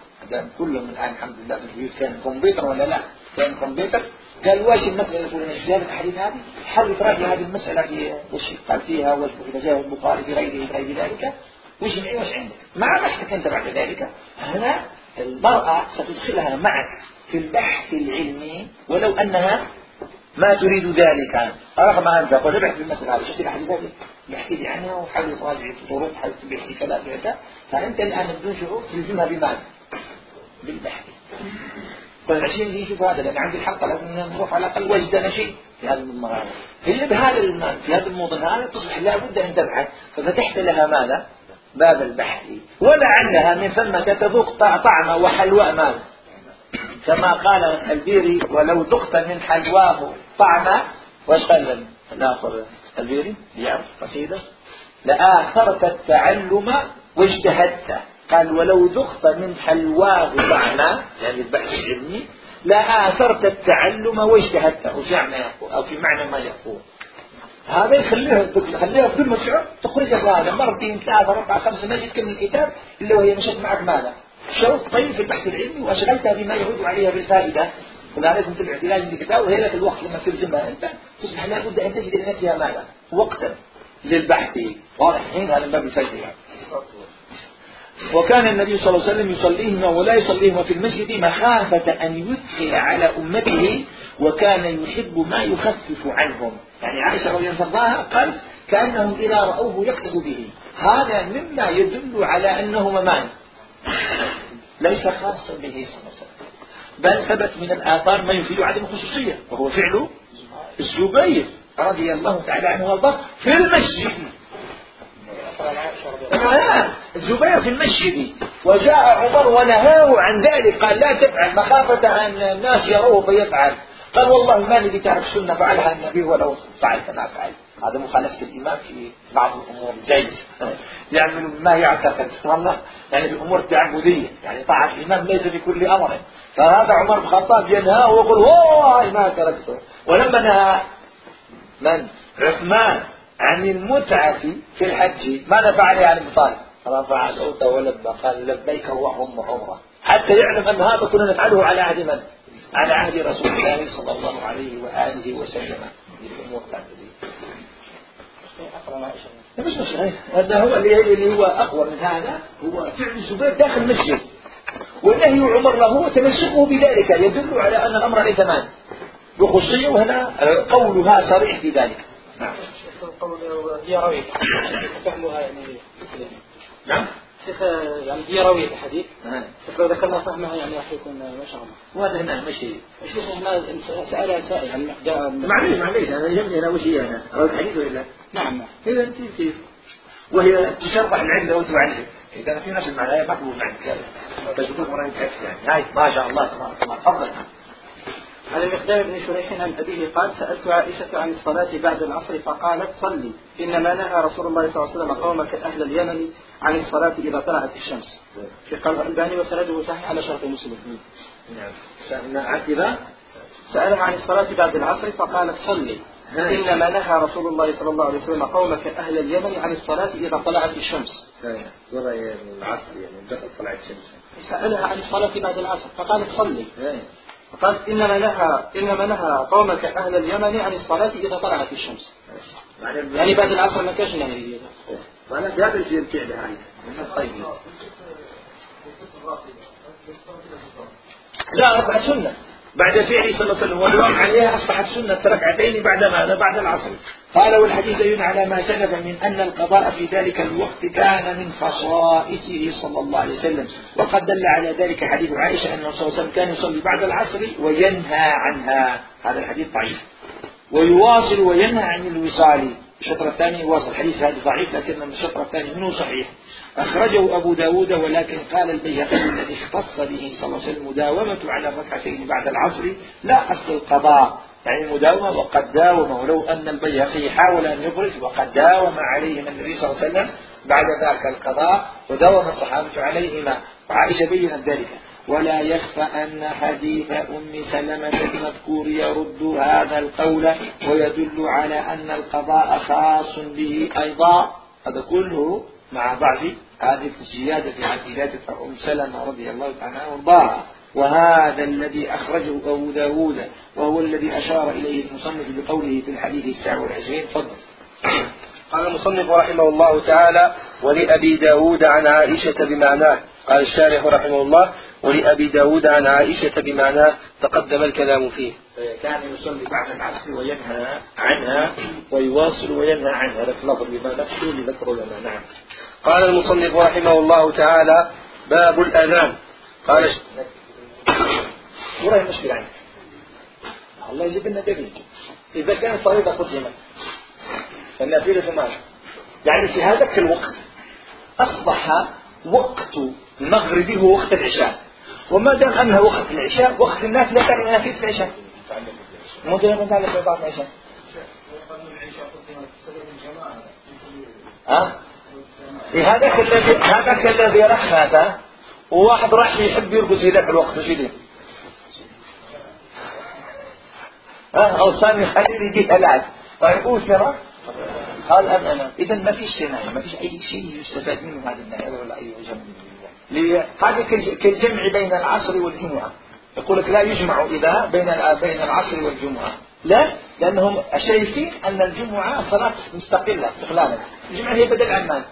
كلهم الآن الحمد لله في البيوت كان كمبيوتر ولا لا؟ يعني كمبيوتر. قال واش المسألة الفلانية جابت الحديث هذه؟ حرف رأي هذه المسألة في وش قال فيها وش إذا جاء البخاري في غيره في غير ذلك. وش معي وش عندك؟ مع بحثك أنت بعد ذلك. هنا المرأة ستدخلها معك في البحث العلمي ولو أنها ما تريد ذلك. رغم أن تقول ربحت في المسألة هذه. شفت الحديث هذه؟ بحكي لي عنها وحاول تراجع في طرق حاول لي كذا. فأنت الآن بدون شعور تلزمها بماذا؟ بالبحث. طيب عشان دي شوف هذا لأن عندي الحلقة لازم نروح على الأقل وجدنا شيء في هذا المرحلة. اللي بهذا في هذا الموطن هذا تصبح لابد أن تبحث. ففتحت لها ماذا؟ باب البحث. ولعلها من ثم تذوق طعم وحلواء ماذا؟ كما قال البيري ولو ذقت من حلواه طعم وشلل الآخر. البيري يعرف قصيدة. لآثرت التعلم واجتهدت. قال ولو ذقت من حلواه طعما يعني البحث العلمي لآثرت التعلم واجتهدته في معنى يقول أو في معنى ما يقول. هذا يخليها يخليه بدون ما تشعر تخرج هذا مرتين ثلاثة أربعة خمسة ما تكمل الكتاب إلا وهي مشت معك ماذا؟ شوق طيب في البحث العلمي وأشغلتها بما يعود عليها بالفائدة وذلك مثل الاعتلاج الكتاب وهي في الوقت لما تلزمها أنت. تصبح لابد أن تجد لنفسها ماذا؟ وقتا للبحث. واضح هنا هذا الباب الفائدة وكان النبي صلى الله عليه وسلم يصليهما ولا يصليهما في المسجد مخافة أن يثقل على أمته وكان يحب ما يخفف عنهم. يعني عائشة رضي الله عنها قالت كأنهم إذا رأوه يقتدوا به. هذا مما يدل على أنه ممان ليس خاصا به صلى الله عليه وسلم. بل ثبت من الآثار ما يفيد عدم الخصوصية وهو فعل الزبير رضي الله تعالى عنه وأرضاه في المسجد. آه، الزبير في المسجد. وجاء عمر ونهاه عن ذلك. قال لا تفعل مخافة أن الناس يروه فيفعل. قال والله ما الذي تعرف سنة فعلها النبي ولو فعلت ما فعلت. هذا مخالفة الإمام في بعض الأمور الجائزة يعمل يعني ما يعتقد. والله يعني في الأمور تعبدية يعني طاعة الإمام ليس في كل أمر. فهذا عمر بن الخطاب ينهاه ويقول والله ما تركته. ولما نهى من؟ عثمان. عن المتعة في الحج. ماذا فعل يا أبي طالب؟ رفع صوته ولبى قال لبيك اللهم عمرة. حتى يعلم أن هذا كنا نفعله على عهد من؟ على عهد رسول الله صلى الله عليه وآله وسلم. الأمور مش مشكلة. هذا هو اللي هو أقوى من هذا. هو فعل الزبير داخل المسجد. ونهي عمر له وتمسكه بذلك. يدل على أن الأمر ليس مال. بخصوصية وهنا قولها صريح في ذلك. نعم. يروي فهمها يعني يروي يعني هي الحديث لو ذكرنا فهمها يعني راح يكون ما شاء الله واضح انها ماشي الشيخ هنا سألها سائل عن معليش معليش أنا يهمني أنا وش هي أنا الحديث ولا لا؟ نعم اذا انت كيف وهي تشرح العلة وانت عنها اذا في نفس المعنى مقبول عندك تجربه وراء يعني هاي ما شاء الله تبارك الله تفضل عن المقدار بن شريح عن أبيه قال سألت عائشة عن الصلاة بعد العصر فقالت صلي إنما نهى رسول الله صلى الله عليه وسلم قومك أهل اليمن عن الصلاة إذا طلعت الشمس. في قال الألباني وسنده صحيح على شرط مسلم. نعم. عتبة سألها عن الصلاة بعد العصر فقالت صلي إنما نهى رسول الله صلى الله عليه وسلم قومك أهل اليمن عن الصلاة إذا طلعت الشمس. يعني العصر يعني طلعت الشمس. سألها عن الصلاة بعد العصر فقالت صلي. قال إنما نهى إنما نهى قومك أهل اليمن عن الصلاة إذا طلعت الشمس. يعني بعد العصر ما كانش نعمل وأنا في هذا الجيل يعني. طيب. لا أصبح سنة بعد فعله صلى الله عليه وسلم والواقع عليها أصبحت سنة ركعتين بعد ماذا؟ بعد العصر. قال والحديث دليل على ما سلف من أن القضاء في ذلك الوقت كان من خصائصه صلى الله عليه وسلم. وقد دل على ذلك حديث عائشة أن صلى الله عليه وسلم كان يصلي بعد العصر وينهى عنها. هذا الحديث ضعيف. ويواصل وينهى عن الوصال. الشطر الثاني يواصل. حديث هذا ضعيف لكن الشطر الثاني منه صحيح. أخرجه أبو داود ولكن قال البيهقي الذي اختص به صلى الله عليه وسلم مداومة على الركعتين بعد العصر لا أصل القضاء. يعني مداومة وقد داوم ولو أن البيهقي حاول أن يبرز وقد داوم عليهما النبي صلى الله عليه وسلم بعد ذاك القضاء وداوم الصحابة عليهما. وعائشة بينت ذلك. ولا يخفى أن حديث أم سلمة المذكور يرد هذا القول ويدل على أن القضاء خاص به أيضا. هذا كله مع بعض هذه الزيادة عن إلادة أم سلمة رضي الله تعالى وارضاها. وهذا الذي أخرجه أبو داود وهو الذي أشار إليه المصنف بقوله في الحديث الساعة والعشرين. فضل قال المصنف رحمه الله تعالى ولأبي داود عن عائشة بمعناه. قال الشارح رحمه الله ولأبي داود عن عائشة بمعناه. تقدم الكلام فيه. كان يصلي بعد العصر وينهى عنها ويواصل وينهى عنها. لكن نظر بما نفسه لذكر لنا. نعم. قال المصنف رحمه الله تعالى باب الأذان. قال وراي مشكلة عندك الله يجيب لنا دليل إذا كان فريضة قدمت فالنافلة ماذا؟ يعني في هذاك الوقت أصبح وقت المغرب هو وقت العشاء وما دام أنها وقت العشاء وقت الناس لا تعني نافلة العشاء ممكن أن نتعلم بعض العشاء ها؟ هذاك الذي هذاك الذي رخص وواحد راح يحب يرقص في ذاك الوقت وش يدير؟ ها أو سامي خليل يجيها لعب طيب اثر قال ام أنا. اذا ما فيش سماع ما فيش أي شيء يستفاد منه هذا النهاية ولا أي جمع. هذا كالجمع بين العصر والجمعة. يقول لك لا يجمع إذا بين بين العصر والجمعة. لا لأنهم شايفين أن الجمعة صلاه مستقلة استقلالا. الجمعة هي بدل عمان.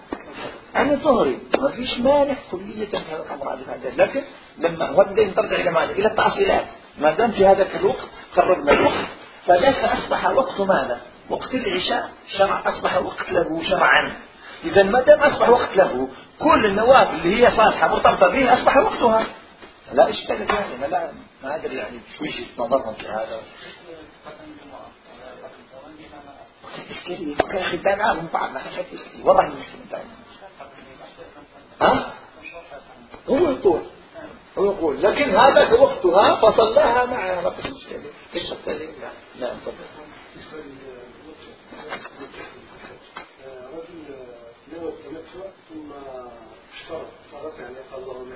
أنا ظهري ما فيش مانع كلية من الأمراض العادية لكن لما ودين ترجع إلى ماذا؟ إلى التعصيلات. ما دام في هذا الوقت قربنا الوقت. فذاك أصبح وقت ماذا؟ وقت العشاء. شرع أصبح وقت له شرعا. إذا ما دام أصبح وقت له كل النوافل اللي هي صالحة مرتبطة به أصبح وقتها. لا إشكال يعني ما لا ما أدري يعني وجهة نظرهم في هذا. إشكالية وكان عالم بعض. ما حكت إشكالية والله مشكلة دائما ها هو يقول هو يقول لكن هذا وقتها فصلاها معها ما فيش مشكله إيش التدليل لا تفضل رجل نوى التمتع ثم اشترط الله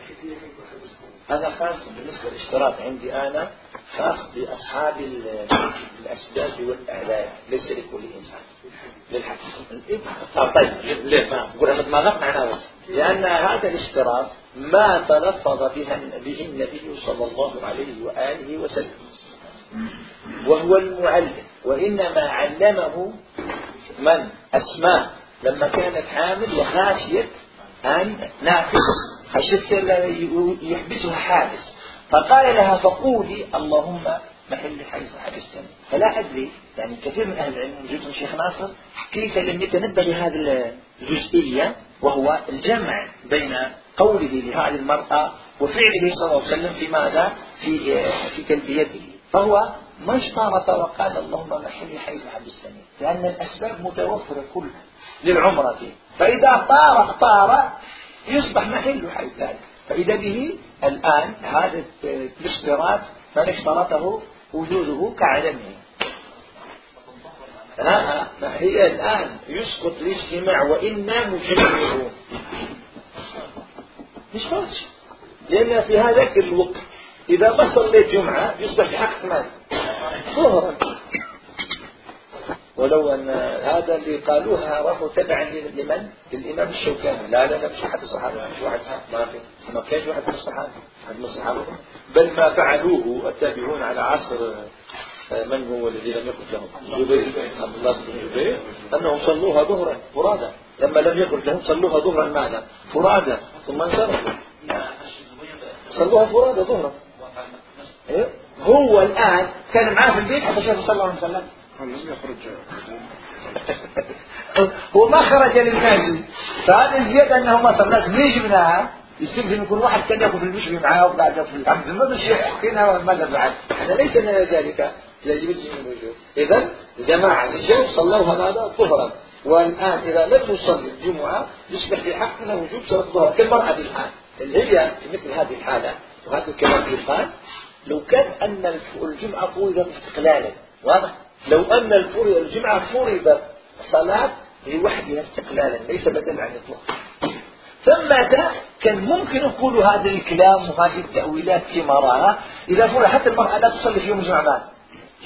هذا خاص بالنسبة للاشتراط عندي أنا خاص بأصحاب الأسباب والأعداد ليس لكل إنسان. للحق طيب ليه؟ طيب، ما ما معناه لأن هذا الاشتراط ما تلفظ به النبي صلى الله عليه وآله وسلم. وهو المعلم. وإنما علمه من؟ أسماء. لما كانت حامل وخاشية أن ناقص خشيت يحبسها حابس. فقال لها فقولي اللهم محل حيث حبستني فلا أدري يعني كثير من أهل العلم وجودهم شيخ ناصر كيف لم يتنبه لهذه الجزئية وهو الجمع بين قوله لهذه المرأة وفعله صلى الله عليه وسلم في ماذا؟ في في تلبيته فهو ما اشترط وقال اللهم محلي حيث حبستني لأن الأسباب متوفرة كلها للعمرة. فإذا طار اختار يصبح محله حيث ذلك فإذا به الآن هذا الاشتراك من اشترطه وجوده كعلمه لا هي الآن يسقط الاجتماع وإنا مجرمه مش فاش لأن في هذاك الوقت إذا ما صليت جمعة يصبح حق مال ظهرا. ولو أن هذا اللي قالوها راحوا تبعا لمن؟ للإمام الشوكاني. لا لا لا مش أحد الصحابة مش واحد ما في. ما كانش واحد من الصحابة واحد من الصحابة. بل ما فعلوه التابعون على عصر آه، من هو الذي لم يخرج لهم؟ الزبير عبد الله بن الزبير أنهم صلوها ظهرا فرادا. لما لم يخرج لهم صلوها ظهرا معنا فرادا. ثم انصرفوا. صلوها فرادا ظهرا. إيه؟ هو الآن كان معاه في البيت حتى شاف صلى الله عليه وسلم. هو ما خرج للماشي فهذه الزيادة أنه ما الناس بيجي منها. يستلزم يكون واحد كان يأخذ المشي معاه وقاعد في العبد ما مش يحكينا ماذا بعد هذا ليس لنا ذلك. يجب الجميع الوجوه إذا جماعة الشيخ صلوها ماذا ظهرا والآن إذا لم يصلي الجمعة يصبح في حقنا وجوب صلاة الظهر كالمرأة الآن اللي هي في مثل هذه الحالة. وهذا الكلام الآن لو كان أن الجمعة فرضت استقلالا. واضح؟ لو أن الجمعة فرضت صلاة لوحدها استقلالا ليس بدلا عن الإطلاق. ثم كان ممكن نقول هذا الكلام وهذه التأويلات في رأى إذا فرض حتى المرأة لا تصلي في يوم الجمعة.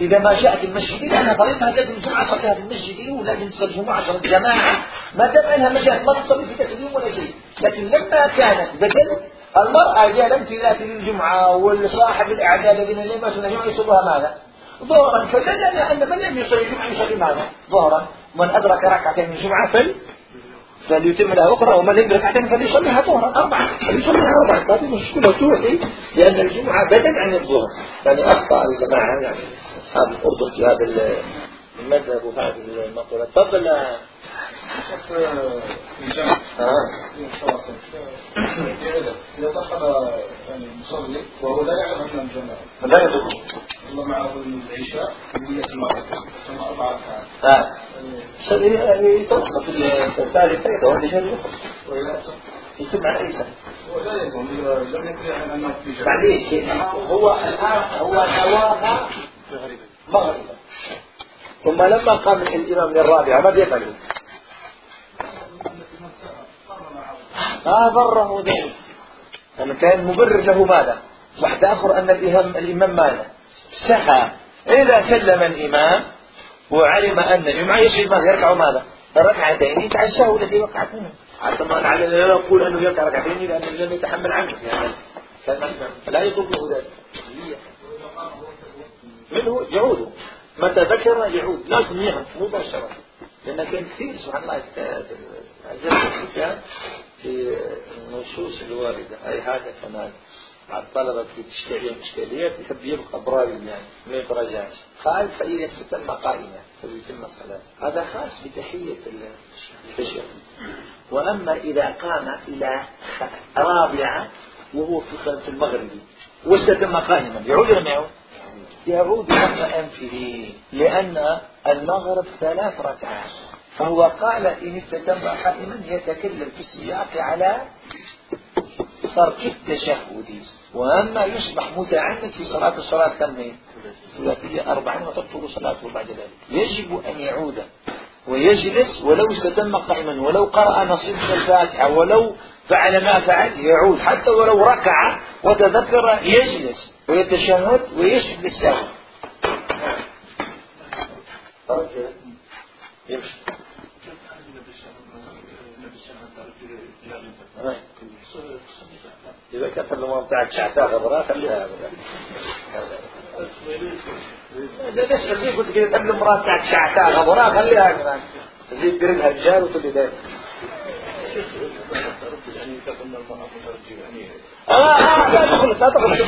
إذا ما جاءت المسجد لأنها طريقها لازم الجمعة صلاة في المسجد ولازم تصلي الجمعة صلاة الجماعة. ما دام أنها ما جاءت ما تصلي في ذلك اليوم ولا شيء. لكن لما كانت بدل المرأة جاء لم تلاتي للجمعة والصاحب الأعداء الذين لم يصلوا الجمعة يصلوها ماذا؟ ظهرا. فدل لأن من لم يصلي الجمعة يصلي ماذا؟ ظهرا. من أدرك ركعتين من الجمعة فل فليتم لها أخرى ومن لم يدرك ركعتين فليصليها ظهرا أربعة. فليصليها أربعة. هذه مشكلة توحي لأن الجمعة بدل عن الظهر. يعني أخطأ الجماعة يعني. أصحاب الأردن في هذا المذهب وبعد المقولة تفضل لا يدخل الله معه العشاء بنية المغرب ثم أربع ركعات. يعني توقف الثالثة يدخل الجنة وإلى يتم على عيسى. معليش هو الآن هو سواها مغربا ثم لما قام الإمام للرابعة ماذا يفعل؟ ما ضره ذلك لما كان مبرر له ماذا؟ واحد آخر أن الإمام, الإمام ماذا؟ سحى إذا سلم الإمام وعلم أن الجمعة يسجد ماذا يركع ماذا؟ ركعتين تعشاه التي وقعت منه. حتى ما لا يقول أنه يركع ركعتين لأنه لم يتحمل عنه. فلا له ذلك. منه يعوده متى ذكر يعود. لازم يعرف مباشرة. لأن كان كثير سبحان الله الكتاب. في النصوص الواردة أي هذا كمان مع الطلبة في تشتغل مشكليات يحب يبقى براري يعني ما يتراجعش. قال فإذا استتم قائمة فليتم صلاة. هذا خاص بتحية الفجر وأما إذا قام إلى رابعة وهو في المغرب واستتم قائما يعود ولا ما يعود؟ يعود نقل أنفه لأن المغرب ثلاث ركعات. فهو قال إن استتم قائما يتكلم في السياق على ترك التشهد. وأما يصبح متعمد في صلاة الصلاة كم ثلاثية أربعا وتبطل صلاته بعد ذلك. يجب أن يعود ويجلس ولو استتم قائما ولو قرأ نصيبة الفاتحة ولو فعل ما فعل يعود. حتى ولو ركع وتذكر يجلس ويتشهد ويشهد بالسهو. يمشي إذا كانت الأمور بتاعك شعتها خضراء خليها أبدا إذا نسأل ليه قلت كده تبني المرأة بتاعك شعتها خضراء خليها أبدا زيد درنها رجال وكل ذلك آه آه لا تخلط لا تخلط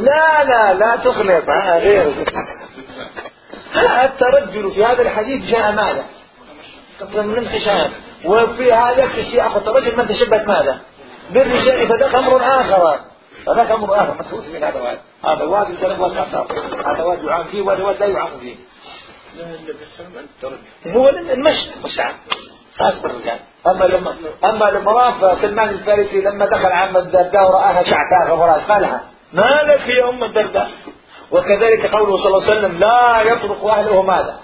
لا لا لا تخلط ها غير الترجل في هذا الحديث جاء ماذا؟ قبل من الانتشار وفي هذا الشيء أخذ الرجل من تشبت ماذا؟ بالرجال فذاك أمر آخر. فذاك أمر آخر. مدفوس من هذا وهذا هذا واد الكلام واد هذا واد يعان فيه وهذا واد لا يعان فيه. هو المشي مش عام خاص بالرجال. أما لما أما المرأة فسلمان الفارسي لما دخل عم الدرداء ورآها شعتها غبرات قالها ما لك يا أم الدرداء؟ وكذلك قوله صلى الله عليه وسلم لا يطرق أهله ماذا؟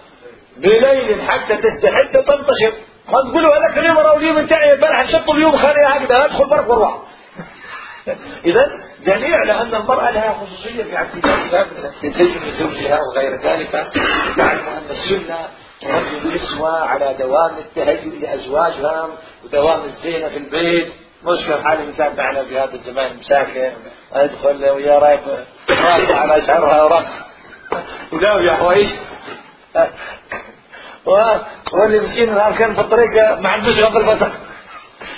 بليل حتى تستحد تنتشر. ما تقولوا لك اليوم مراوليه من تاعي البارح شطوا اليوم خالي هكذا ادخل برك وروح اذا دليل على أن المرأة لها خصوصية في عبد التي تزوج زوجها وغير ذلك تعلم أن السنة تهيئ الاسوة على دوام التهيئ لأزواجها ودوام الزينة في البيت. مشكلة حال الإنسان معنا في هذا الزمان مساكن أدخل ويا رايك على شعرها ورخ. وقالوا يا حويش والمسكين كان في الطريق ما عندوش غض البصر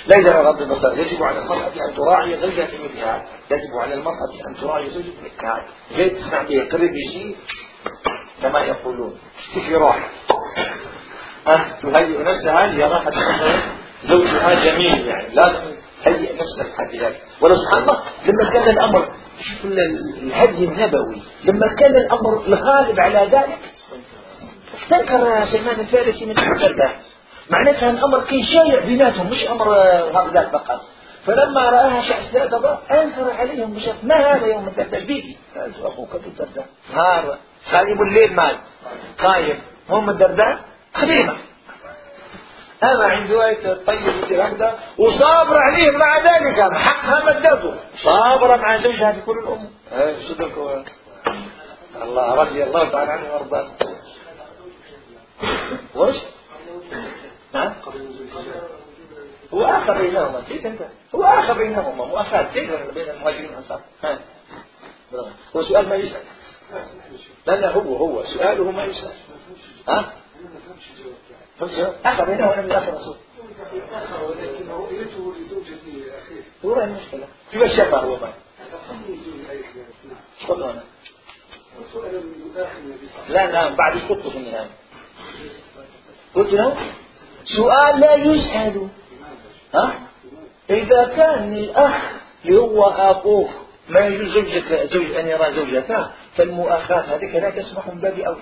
ليس غض البصر يجب على المرأة أن تراعي زوجها في مثل هذا يجب على المرأة أن تراعي زوجها في مثل هذا تسمع به قريب يجي كما يقولون تشتكي راحة أه تهيئ نفسها لراحة زوجها جميل يعني لازم تهيئ نفسك حتى ذلك ولو سبحان الله لما كان الأمر شوف الهدي النبوي لما كان الأمر الغالب على ذلك استنكر سلمان الفارسي من السردان معناتها الامر كي شايع بيناتهم مش أمر هكذا فقط. فلما رآها شعث ضباب انكر عليهم مش ما هذا يوم الدرداء بيدي قالت أخوك أبو الدرداء. نهار. صايب الليل مال. قايم هم الدرداء؟ خديمه أنا عندي واحد طيب يدير هكذا وصابر عليه مع ذلك. حقها مدته. صابره مع زوجها في كل الأمور إيه، صدق الله رضي الله تعالى عنه وأرضاه. وش نعم هو آخر بينهما سيد أنت هو آخر بينهما مؤخر سيد بين المهاجرين والأنصار هو سؤال ما يسأل لا لا هو هو سؤاله ما يسأل ها؟ فهمت آخر بينهما من آخر رسول هو رؤيته لزوجته الأخير هو المشكلة كيف شافه هو ما؟ لا لا بعد يخطه في النهاية قلت له سؤال لا يسأل. ها؟ إذا كان الأخ اللي هو أبوه ما يجوز زوجك زوج أن يرى زوجته فالمؤاخاة هذيك لا تسمح من باب أولى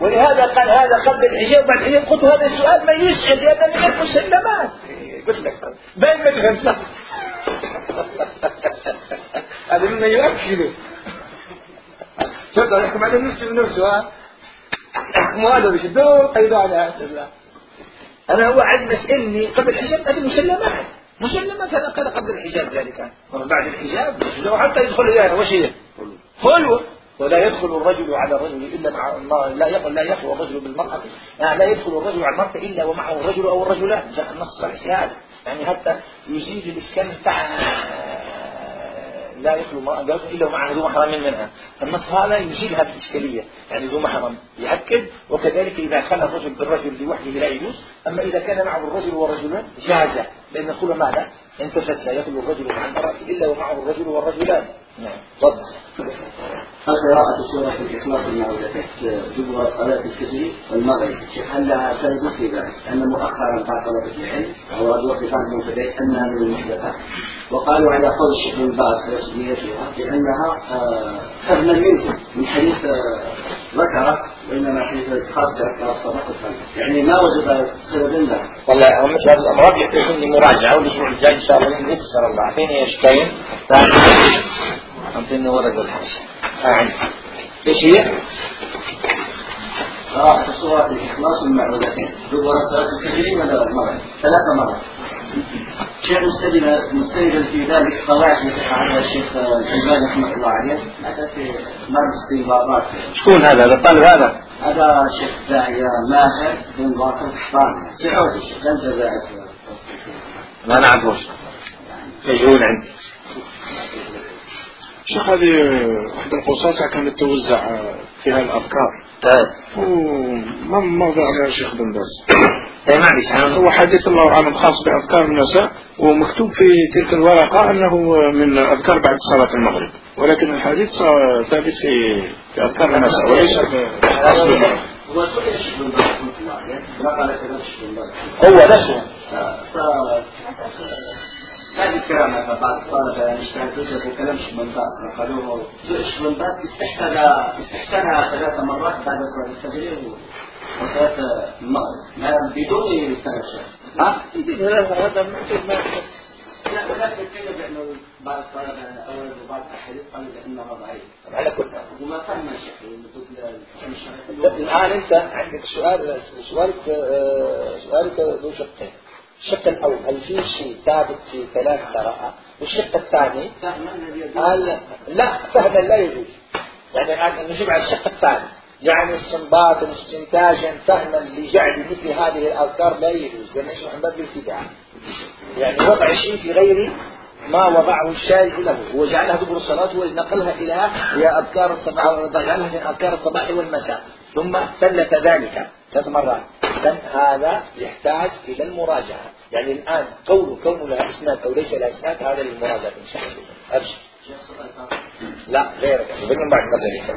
ولهذا قال هذا قبل الحجاب بعد الحجاب قلت هذا السؤال ما يسأل هذا من المسلمات. قلت لك بل من غمسة هذا مما يؤكده تفضل يحكم على نفسه ها؟ أخماله وش دور هذا سبلا أنا هو عد مسئلني قبل الحجاب هذه مسلمات مسلمات هذا قال قبل الحجاب يعني ذلك بعد الحجاب لو حتى يدخل إياه وش هي؟ خلوة ولا يدخل الرجل على الرجل إلا مع الله. لا يقل لا يخلو الرجل بالمرأة. آه، لا يدخل الرجل على المرأة إلا ومعه الرجل أو الرجلان. جاء النص صحيح هذا يعني حتى يزيد الإسكان بتاع لا يخلو ما قال إلا معها ذو محرم منها. فالنص هذا يزيل هذه الإشكالية. يعني ذو محرم يأكد وكذلك إذا خلى الرجل بالرجل لوحده لا يجوز. أما إذا كان معه الرجل والرجل جاز لأن الخلو ماذا؟ انتفت لا يخلو الرجل عن امراته إلا ومعه الرجل والرجلان. نعم. تفضل. القراءة سورة الإخلاص مع وجدت جبر صلاة الفجر والمغرب. هل لها سبب في ذلك أن مؤخرا بعد طلبة العلم وراجوع في بعض المنتديات أنها من المحدثات وقالوا على قول الشيخ بن باز في رسميتها لأنها فهما منه من حديث آه، ذكر وإنما حديث خاصة ذكر الصباح يعني ما وجد سببا له والله هو مثل هذا الأمراض يحتاجون لمراجعة ومشروع الجاي إن شاء الله نسأل الله فين أعطيني ورقة الحاشية أعني إيش هي؟ قراءة سورة الإخلاص المعوذتين دبر الصلاة الفجر ولا مرة ثلاث مرات شيخ مستند مستند في ذلك قواعد على الشيخ الألباني رحمه الله عليه أتى في بعض الاستنباطات شكون هذا؟ هذا الطالب هذا؟ هذا شيخ داعية ماهر بن باقر الحصاني سعودي شيخ الجزائر ما نعرفوش مجهول عندي شيخ هذه إحدى القصاصة كانت توزع آه، فيها الأفكار طيب. ما موضع يا الشيخ بن باز؟ اي معلش هو حديث الله أعلم خاص بأفكار النساء ومكتوب في تلك الورقة أنه من أذكار بعد صلاة المغرب. ولكن الحديث ثابت في أذكار النساء وليس خاص هو سئل الشيخ بن باز هو نفسه هذه الكرامة بعض الطلبة يجتهدون بكلامش منطاق نقلوه جرش منطاق استحسنها استحسنها ثلاث مرات بعد صلاة الفجر وصلاة المغرب بدون استنشاق ها؟ ثلاثة هذا ممكن ما لا ولكن كيف بأنه بعض الطلبة أورد وبعض الأحاديث قالوا بأنها ضعيف على كل حال وما فهم الشيخ الآن أنت عندك سؤال سؤالك سؤالك ذو شقين الشق الأول في شيء ثابت في ثلاث قراءة والشق الثاني قال لا فهذا لا يجوز يعني الآن نجيب على الشق الثاني يعني استنباطا استنتاجا فهما لجعل مثل هذه الأذكار لا يجوز لأن الشيخ محمد الابتداع يعني وضع الشيء في غير ما وضعه الشارع له. هو جعلها دبر الصلاة ونقلها إلى أذكار الصباح وجعلها من أذكار الصباح والمساء. ثم سلف ذلك. ثلاث مرات. لأن هذا يحتاج إلى المراجعة. يعني الآن قول كون لها إسناد أو ليس لها إسناد هذا للمراجعة إن شاء الله. أبشر. لا غير كذا بقى بعد ما ذلك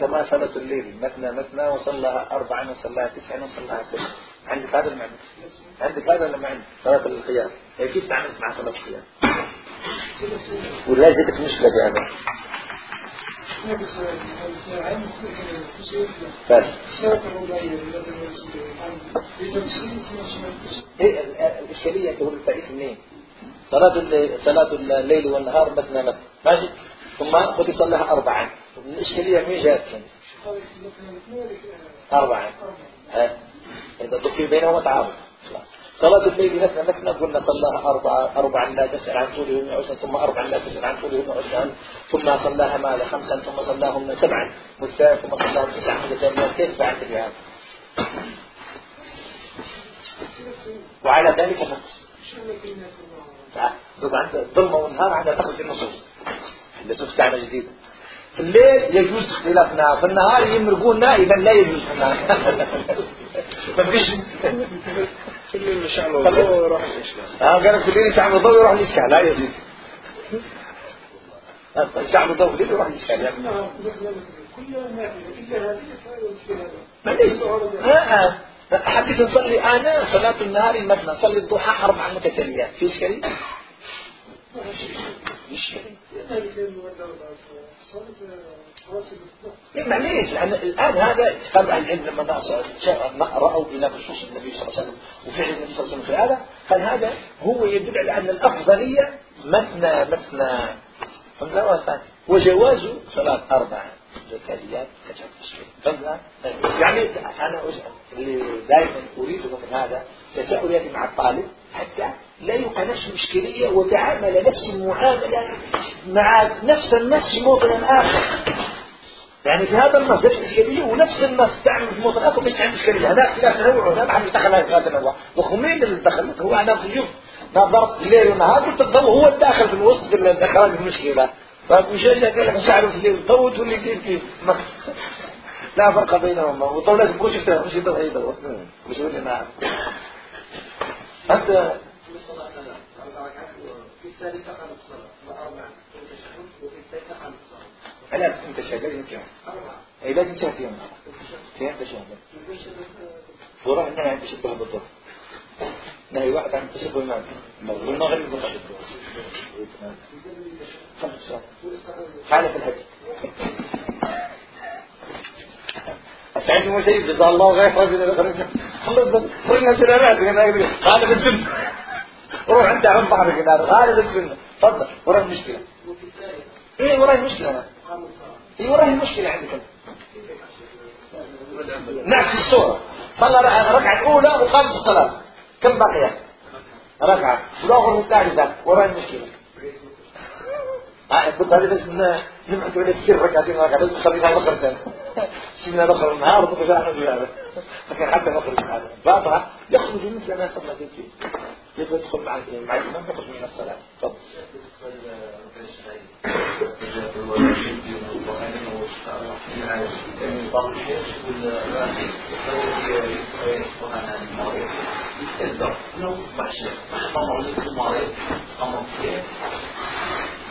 كما صلت الليل مثنى مثنى وصلى أربعا وصلى تسعا وصلى سبعا عندك هذا المعنى. عندك هذا المعنى. صلاة القيام أكيد تعملت مع سمك كده واللازم تمشي لجانب الإشكالية تقول التاريخ منين صلاة صلاة الليل والنهار مثنى مثنى ماشي ثم قد يصليها أربعة الإشكالية مين جات أربعا۔ إذا في بينهما تعارض خلاص۔ صلاة الليل مثنى مثنى قلنا صلاها أربعة أربعا لا تسأل عن طولهن عسرا ثم أربع لا تسأل عن طولهن عسرا ثم صلاها مال خمسا ثم صلاهن سبعا. مثلا ثم صلاهن تسعا مثلا مرتين فعلت بهذا؟ وعلى ذلك خمس طبعا ضمه ونهار على تخرج النصوص. النصوص تعمل جديده الليل يجوز اختلافنا؟ في النهار يمرقونا إذا لا يجوز ما فيش كل اللي شعله ضوء يروح الإشكال. آه قال كل اللي شعله ضوء يروح الإشكال. لا يزيد طيب، شعله ضوء ليه يروح الإشكال. يعني ما ليش؟ آه, آه. حبيت نصلي أنا صلاة النهار المبنى صلي الضحى أربع متتاليات. في اشكاليه؟ مش اشكاليه إيه، ليش؟ لأن الآن هذا طبعا العلم لما رأوا إلى نصوص النبي صلى الله عليه وسلم وفعل النبي صلى الله عليه وسلم في هذا قال هذا هو يدل على أن الأفضلية مثنى مثنى. وجواز صلاة أربعة زكريات كتاب يعني أنا دائما أريد من هذا تساؤلات مع الطالب حتى لا يوقع نفس الإشكالية وتعامل نفس المعاملة مع نفس النفس في موطن آخر. يعني في هذا النص جت المشكلية ونفس النص تعمل في موطن آخر مش تعمل إشكالية هذا اختلاف تنوع هذا محل دخل هذا النوع وخمين اللي دخل هو أنا في ما نظرت ليل ونهار قلت الضوء هو الداخل في الوسط اللي دخل في المشكلة. فالمشاهدة قال لك مش في الليل ضوء تولي كيف كيف لا فرق بينهما. وطولك بوش يفتح مش يضوء أي ضوء مش يقول هذا في الثالثة خمس صلاة وأربعة في التشهد وفي الثالثة خمس صلاة لا في التشهد لازم أربعة أي لازم تشهد فيهم. فيهم تشهد وراح أننا عند بالضبط. نهي واحد عن تشبه المال والمغرب يكون تشبه خمس صلاة خالف الهدي سعيد المسيب جزاه الله غير رجل الخريطة خلنا سلامات غالب السنة روح انت عم بعضك النار غالب السنة تفضل وراه مشكلة إيه وراه مشكلة إيه وراه مشكلة عندك نفس الصورة صلى ركعة اولى وقام الصلاة كم بقية ركعة وداخل الثالثة وراه مشكلة بدها لبس منها جمعت بين السر كاتب معك هذا خلينا نخرج سيبنا نخرج النهار وترجع هذا لكن حتى نخرج من هذا بعضها يخرج مثل ما صلى في الجيل يدخل مع مع الإمام يخرج من الصلاة تفضل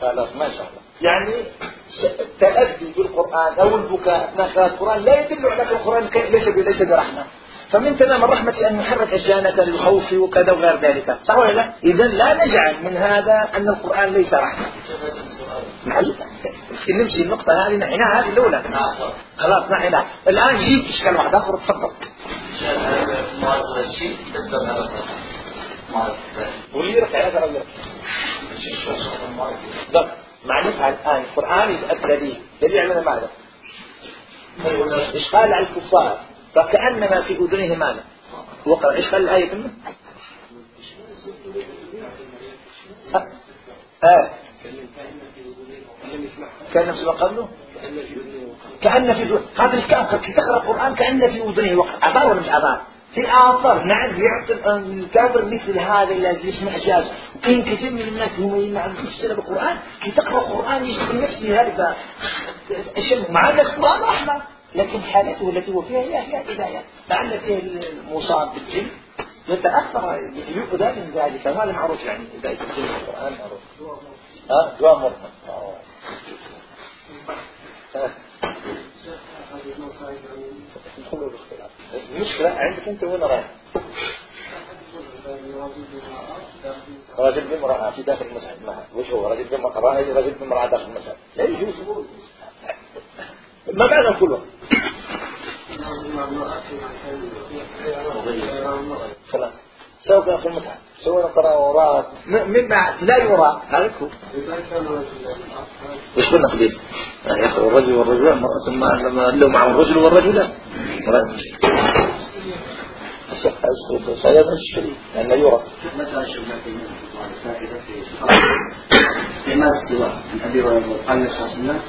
خلاص ما شاء الله يعني التأذي بالقرآن أو البكاء أثناء قراءة القرآن لا يدل على أن القرآن ليس ليس برحمة فمن تمام الرحمة أن نحرك أجسامنا للخوف وكذا وغير ذلك صح ولا لا؟ إذا لا نجعل من هذا أن القرآن ليس رحمة معلم نمشي النقطة هذه نعيناها هذه الأولى خلاص نعيناها الآن جيب إشكال واحد آخر تفضل قول لي ركعات ده معنيف الآن القرآن الأبدلي دليل بيعمل ماذا؟ إشغال على الكفار. فكأنما في أذنهم ماذا؟ وقرأ إشغال الآية منه آه. آه. كأن في قبله؟ كأن في أذنه هذا الكافر كي تقرأ القرآن كأن في أذنه وقر أعضاء ولا مش أعضاء في الآثار نعم يعطي الكافر مثل هذا الذي يسمع جاز. وكاين كثير من الناس هم ما عندهمش سنة بالقرآن كي تقرأ القرآن يشغل نفسه هذا أشم مع الناس كلها رحمة. لكن حالته التي هو فيها هي هي إلهية لعل فيها المصاب بالجن. يتأثر يؤذى من ذلك. وهذا معروف يعني إذا يتكلم القرآن معروف. ها؟ دعاء مشكلة عندك أنت وين رايح رجل بمرأة في داخل المسجد معها وش هو رجل بمرأة رجل بمرأة داخل المسجد لا يجوز ما معنى كله خلاص سوف يصمتها سوف قراءة وراء. مما لا يرى. هذا كفر وش قلنا قبيل؟ آه، يا أخي الرجل والرجل ثم لما لو معه الرجل والرجل لا. حسب سيد الشريك لأنه يعرف متى شبنا في الفائدة في لما السواء عن أبي هريرة قال النبي صلى الله عليه وسلم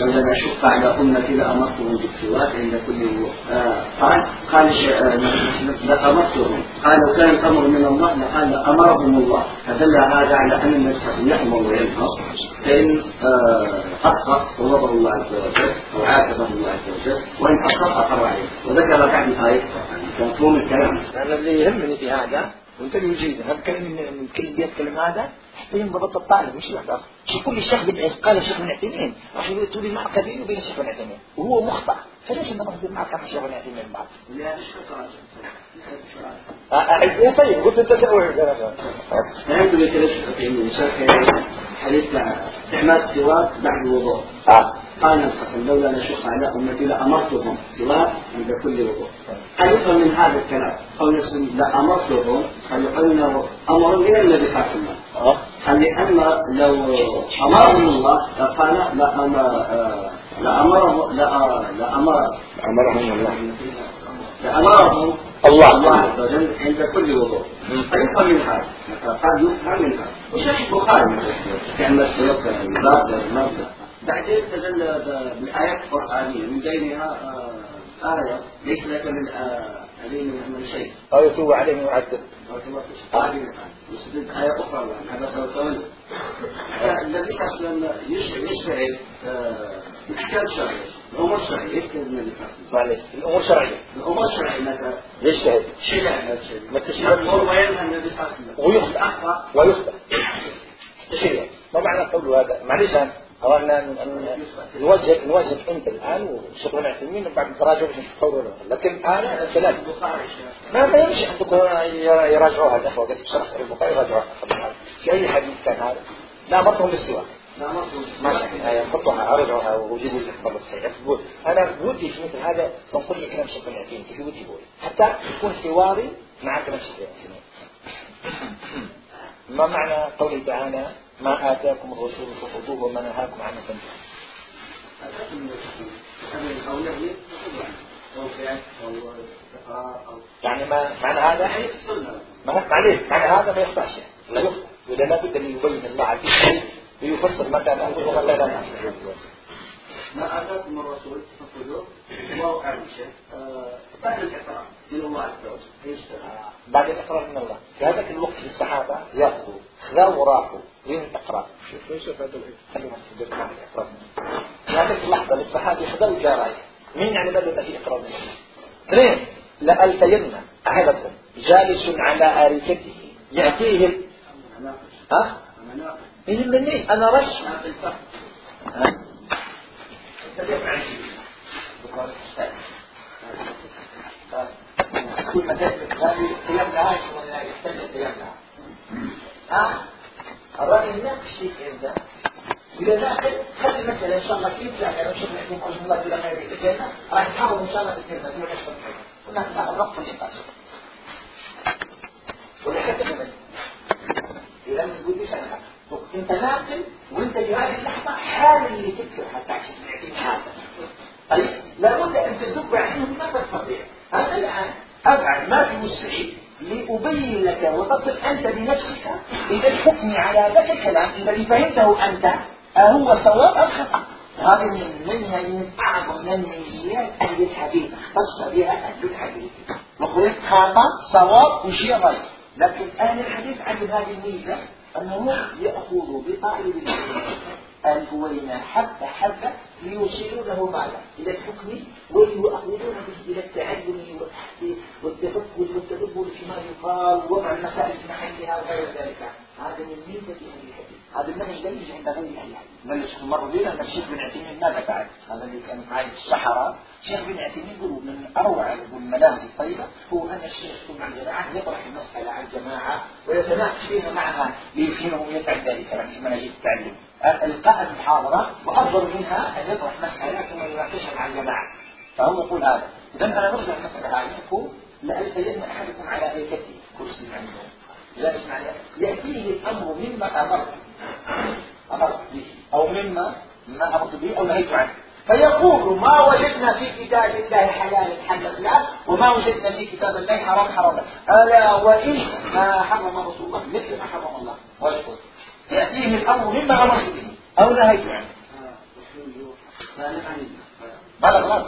لو لنا شق على أمتي لأمرتهم بالسواء عند كل وقت قال قال النبي صلى الله عليه وسلم لأمرتهم قال لو كان الأمر من الله لقال لامرهم الله فدل هذا على أن النبي صلى الله عليه وسلم يأمر وينهى فإن آه، أخطأ صوبه الله عز وجل أو عاتبه الله عز وجل وإن أخطأ أقر عليه. وذكر بعد آية كمفهوم الكلام. أنا اللي يهمني في هذا وأنت اللي يجيد هذا بتكلم من كل اللي هذا؟ حتى ينضبط الطالب مش الآخر شو كل الشيخ بدعي قال الشيخ بن عثيمين راح تقول لي معركه بيني وبين الشيخ بن عثيمين. وهو مخطئ فليش أنا بحضر معركه مع الشيخ بن عثيمين بعد؟ لا مش طيب قلت أنت شو فهمت من كلام الشيخ بن عثيمين حديث لها استعمال سواك بعد الوضوء. آه. قال نفسه لولا أن على أمتي لأمرتهم سواك عند كل وضوء. أيضا من هذا الكلام. قول نفسه لأمرتهم فلقلنا أمر من النبي صلى الله عليه وسلم لأن لو أمرهم الله لقال لأمر آه، آه، لأمرهم لأمرهم الله. لأمرهم الله عز وجل عند كل وضوء فيفهم منها قد يفهم منها وشيخ البخاري كان سيبقى المبدا المبدا بعدين تدل بالايات القرانيه من بينها آية ليس لك من علي من شيء أو يتوب عليه من يعذب أو يتوب عليه من آية أخرى عن عباس الذي أصلا يشفع الأحكام الشرعية الأمور الشرعية يشتهد من النفاس معلش الأمور الشرعية الأمور الشرعية متى يشتهد شيء لا ما التشريع الأمور وينهى من النفاس ويخطئ أخطأ ويخطئ تشريع ما معنى قول هذا معلش أنا أردنا نوجه نوجه أنت الآن وشكرا للمين بعد تراجع مش تفور لكن أنا خلاف ما ما يمشي عندكم يراجعوها الأخوة قد شرح البخاري يراجعوها في أي حديث كان هذا لا أمرتهم بالسواك ما يحطها عرضها ووجود الخبر يقول أنا ودي في مثل هذا تنقل لي كلام شيخ العثيمين في ودي بول حتى يكون حواري مع كلام شيخ العثيمين ما معنى قوله تعالى ما آتاكم الرسول فخذوه وما نهاكم عنه فانتهوا يعني ما معنى هذا ما معليه معنى هذا ما يخطأش لا يخطأ ولا لابد أن يبين الله عز وجل يفسر ما كان عنده وما كان عنده. ما آتاكم الرسول فخذوه. الله أعلم آه، بعد الإقرار من الله عز وجل. بعد الإقرار من الله. في هذاك الوقت الصحابة يأخذوا. خذوا وراحوا وين الإقرار؟ شوف ليش هذا خلينا نصدق الإقرار. في هذيك اللحظة للصحابة يخذوا جاراية مين يعني بدأ في إقرار من الله؟ اثنين لألتين أحدكم جالس على أريكته يأتيه ها؟ مناقش من مني أنا رش الراجل يناقش الكلام إذا داخل خلي مثلا إن شاء الله كيف لا يعني شوف نحن بإذن الله إلى غير الجنة راح نحاول إن شاء الله بالجنة دون عشرة كنا نتعلم الوقت النقاش ولا حتى إذا ما نقول ليش أنا انت ناقل وانت بهذه اللحظة حال اللي تكتب حتى عشان يعطيك حالة طيب لابد أن تدب عينهم ما تستطيع أنا الآن افعل ما في وسعي لأبين لك وتصل أنت بنفسك إلى الحكم على ذاك الكلام الذي فهمته أنت. أهو صواب أم خطأ؟ هذا من منها من أعظم الميزات أهل الحديث اختص بها أهل الحديث. وقلت خطأ صواب وشيء غير. لكن أهل الحديث عندهم هذه الميزة أنه يأخذ بطالب البوينة حبة حبة ليوصلونه ماذا؟ إلى الحكم ويأخذون به إلى التعلم والتفكر والتدبر فيما يقال وضع المسائل في محلها وغير ذلك هذا من ميزة أهل الحديث هذا النبي لا يجي عند غير أهل العلم بل مر بنا أن الشيخ بن عثيمين ماذا فعل؟ هذا اللي كان معي في الصحراء. الشيخ بن عثيمين يقول من اروع المناهج الطيبة هو أن الشيخ مع الجماعة يطرح المسألة على الجماعة ويتناقش فيها معها ليفهمهم ويفعل ذلك. يعني في مناهج التعلم ألقاء المحاضرة وأفضل منها أن يطرح مسألة ثم يناقشها مع الجماعة. فهو يقول هذا. إذا أنا نرجع المسألة هذه نقول لألتين أحدكم على هيكته كرسي عنده لا يسمع يأتيه الأمر مما أمرت. أمرت به أو مما ما أمرت به أو نهيت عنه. فيقول ما وجدنا في كتاب الله حلالا حللناه وما وجدنا في كتاب الله حرام حرام. ألا وإن ما حرم رسول الله مثل ما حرم الله. وأشكر. يأتيه الأمر مما أمرت به. أو نهيت عنه. بلى خلاص.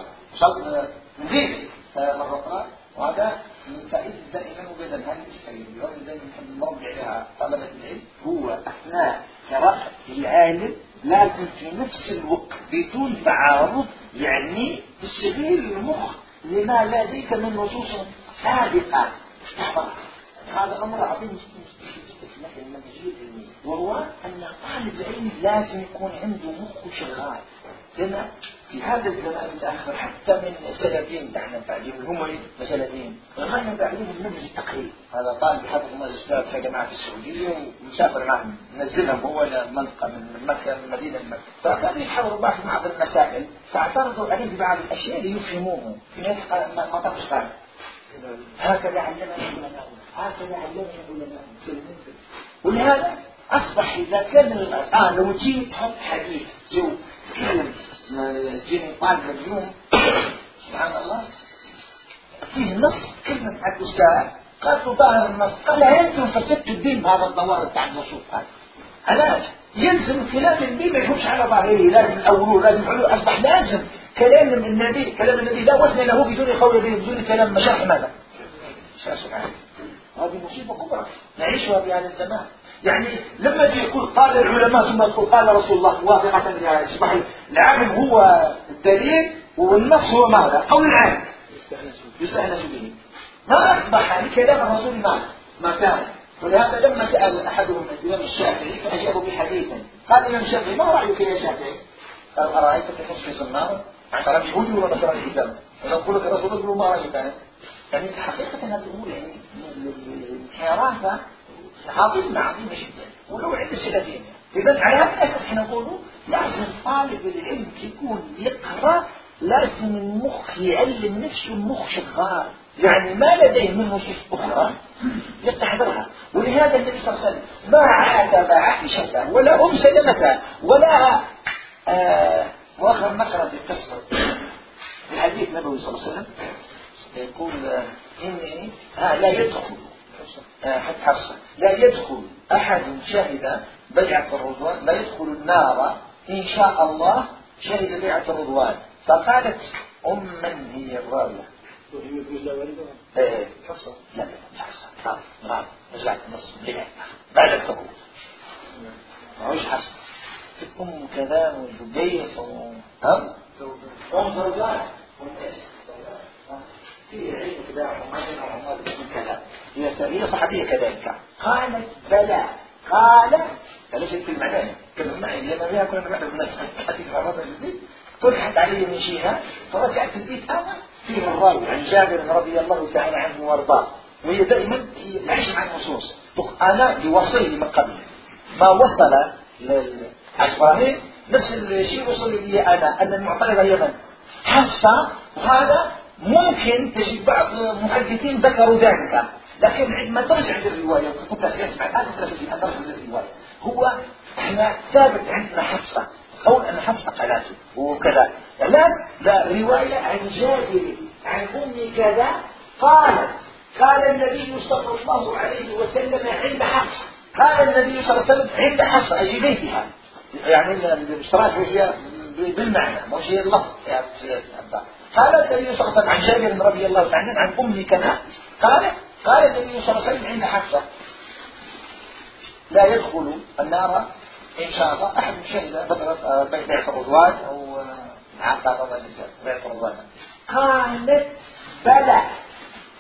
نزيد مرة أخرى. وهذا مستعد دائما وابدا هذه الاشكاليه دائما نحب نرجع لها طلبه العلم هو اثناء قراءه العالم لازم في نفس الوقت بدون تعارض يعني تشغيل المخ لما لديك من نصوص سابقه هذا أمر عظيم. جدا في المنهجيه العلميه وهو ان طالب العلم لازم يكون عنده مخ شغال لما في هذا الزمان الآخر حتى من سنتين دعنا تعليم الهمري وسنتين غنى تعليم المنهج التقريب هذا طالب حفظ ماجستير في جامعة السعودية ومسافر معهم. نزلهم هو لمنطقة من مكة من مدينة مكة. فكان يحاوروا بعض المسائل فأعترضوا عليه بعض الأشياء ليفهموه. في ناس ما طبش هكذا علمنا علماء هكذا علمنا علماء ولهذا أصبح إذا كان الآن لو جيت حديث جو تكلم جيمي بالمر اليوم سبحان الله فيه نص كلمة حق أستاذ قال له ظاهر النص قال أنتم فسدتوا الدين بهذا الدوار بتاع النصوص هذا علاش يلزم كلام النبي ما يكونش على ظاهره لازم أوله لازم علوه أصبح لازم كلام النبي كلام النبي لا وزن له بدون قول به بدون كلام مشاح ماذا؟ مشاح سبحانه هذه مصيبة كبرى نعيشها في هذا الزمان يعني لما يجي يقول قال العلماء ثم يقول قال رسول الله موافقة يصبح العالم هو الدليل والنص هو ماذا؟ قول العالم يستأنس به. ما أصبح يعني كلام الرسول ما ما كان. ولهذا لما سأل أحدهم الإمام الشافعي فأجابه بحديثا. قال الإمام الشافعي ما رأيك يا شافعي؟ قال أرأيتك حسن النار عشان يهودي ولا نصر الحجاب؟ ونقول لك الرسول ما رأيك يعني حقيقة هذه الأمور يعني الحرافة حافظ عظيمة جدا ولو عند سنتين إذا على هذا الأساس إحنا نقولوا لازم طالب العلم يكون يقرأ لازم المخ يعلم نفسه المخ شغال يعني ما لديه من نصوص أخرى يستحضرها. ولهذا النبي صلى الله عليه وسلم ما عاتب عائشة ولا أم سلمة ولا آه وآخر في القصة. الحديث النبوي صلى الله عليه وسلم يقول آه، إني آه لا يدخل حفصة. لا يدخل أحد شهد بيعة الرضوان لا يدخل النار. إن شاء الله شهد بيعة الرضوان. فقالت أم من هي الراوية. إيه, إيه. حفصة. لا لا حفصة. نعم نعم. رجعت نص بيعة بعد التبوك مش حفصة. أم كذا وزبير. ها؟ أه؟ أه، أم زوجات أم إيش؟ إلى عمير وعمر بن كذا هي صحابية كذلك. قالت بلى. قال فليست في المعنى كلمة معي لأن بها كنا نبحث الناس هذه المرة البيت طرحت علي من شيها فرجعت البيت. أنا فيه الراوي عن جابر رضي الله تعالى عنه وأرضاه. وهي دائما هي العيش مع النصوص. أنا لوصل من قبل. ما وصل لأجبراني نفس الشيء وصل لي أنا. أن المعترضة هي من حفصة. وهذا ممكن تجد بعض المحدثين ذكروا ذلك لكن عندما ترجع للرواية وتقول لك اسمع لا تترجم ترجع للرواية هو إحنا ثابت عندنا حفصة قول أن حفصة قالته وكذا. لا لا رواية عن جابر عن أم كذا قالت قال النبي صلى الله عليه وسلم عند حفصة. قال النبي صلى الله عليه وسلم عند حفصة أجي بيتها. يعني الاشتراك هي بالمعنى مش هي اللفظ يعني قال النبي صلى الله عليه وسلم عن جابر رضي الله عنه عن أم كناء قال قال النبي صلى الله عليه وسلم عند حفصة لا يدخل النار إن شاء الله. أحد شهد بدرة آه، بيت الرضوان أو آه، عاصى رضوان بيت الرضوان قالت بلى.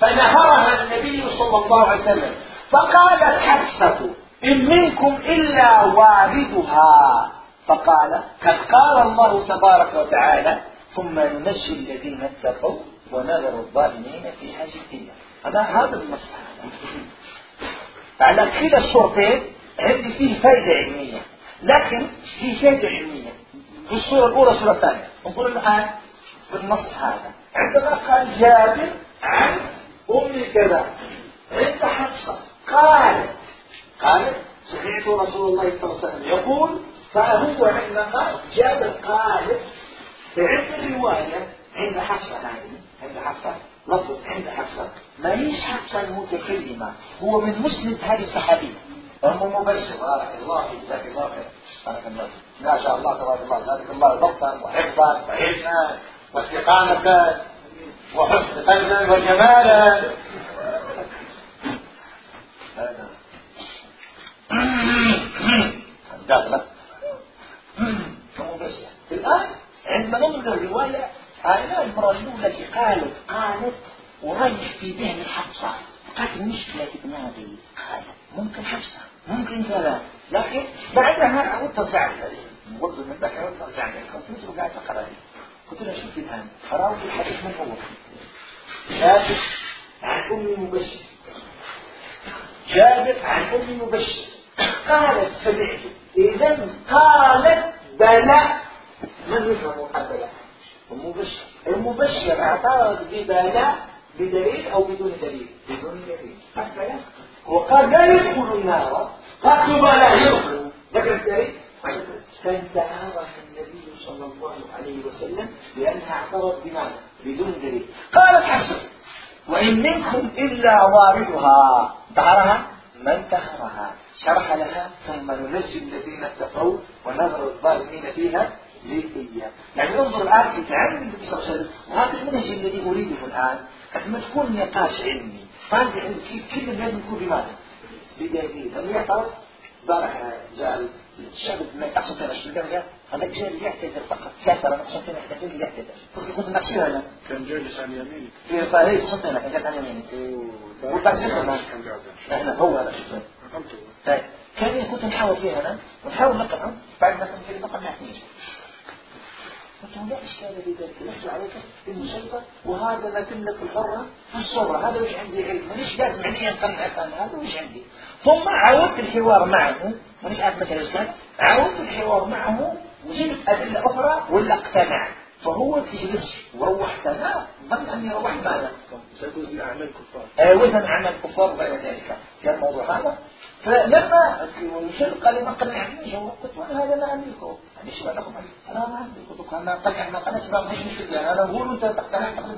فنهرها النبي صلى الله عليه وسلم. فقالت حفصة إن منكم إلا واردها. فقال قد قال الله تبارك وتعالى ثم ننجي الذين اتقوا ونذر الظالمين في حاجتنا أنا هذا المسألة على كلا الشرطين عندي فيه فائدة علمية. لكن في فائدة علمية. في الصورة الأولى صورة ثانية. نقول الآن في النص هذا. عندما قال جابر عن أم كذا عند حفصة. قال قال سمعت رسول الله صلى الله عليه وسلم يقول فهو عندما جابر قال فعلت الرواية عند حفصة يعني عند حفصة لفظ عند حفصة ماليش حفصة المتكلمة هو من مسند هذه الصحابية أم مبشر بارك الله جزاك الله خير بارك الله ما شاء الله تبارك الله ذلك الله ضبطا وحفظا وعلما واستقامة وحسن قلبا وجمالا داخلة مبشر الآن لما ننظر الرواية على المرة التي قالت قالت وراني في ذهن حفصة. قالت المشكلة بنادي قالت ممكن حفصة ممكن كذا. لكن بعدها عودت ارجع قلت من ذاك عودت ارجع الكمبيوتر وقاعد اقرا قلت لها شوفي الآن قراوي الحديث من اول جابت عن أم مبشر. جابر عن أم مبشر. قالت سمعت. اذا قالت بلأ من يفهم مقبلة المبشر آه، المبشر اعترض ببلاء بدليل أو بدون دليل بدون دليل هو وقال لا يدخل النار. فاطلب لا يدخل. ذكر الدليل طيب. فانتهارها النبي صلى الله عليه وسلم لانها اعترض بماذا؟ بدون دليل. قالت حسن وإن منكم إلا واردها. دهرها من دهرها شرح لها ثم ننجي الذين اتقوا ونذر الظالمين فيها. يعني انظر الآن في تعلم النبي صلى الله عليه وسلم. وهذا المنهج الذي أريده الآن. عندما تكون نقاش علمي طالب علم يعني كيف كل لازم يكون بماذا؟ بدايه هل يعترض؟ بارك جاء الشعب ما يقصد فينا الشجاعة هذا الشيء اللي يعتذر فقط كثر نقصد فينا الحكاية اللي يعتذر تصدقون النقصي هذا؟ كان جالس عن يمينك في صحيح قصد فينا كان عن يمينك وبس إحنا هو هذا طيب. كان كنت نعم. نحاول فيها أنا ونحاول نقرأ. بعد ما كنت نقنع فيه فتنبع الشارع بذلك يخشى عليك بالمسيطر وهذا ما تملك الحرة في الصورة هذا وش عندي علم؟ مانيش لازم عني أقنعك أنا هذا وش عندي؟ ثم عاودت الحوار معه مانيش عارف مثلا إيش عودت عاودت الحوار معه وجبت أدلة أخرى ولا اقتنع. فهو تجلس وروح أنا ظن أني روحت ماذا؟ وزن أعمال كفار. آه وزن أعمال كفار بعد ذلك. كان الموضوع هذا. فلما الشرق قال ما قنعنيش قلت وأنا هذا ما أملكه. أنا ما عندي كتب أنا مشكلة أنا بقول أنت تقتنع تقتنع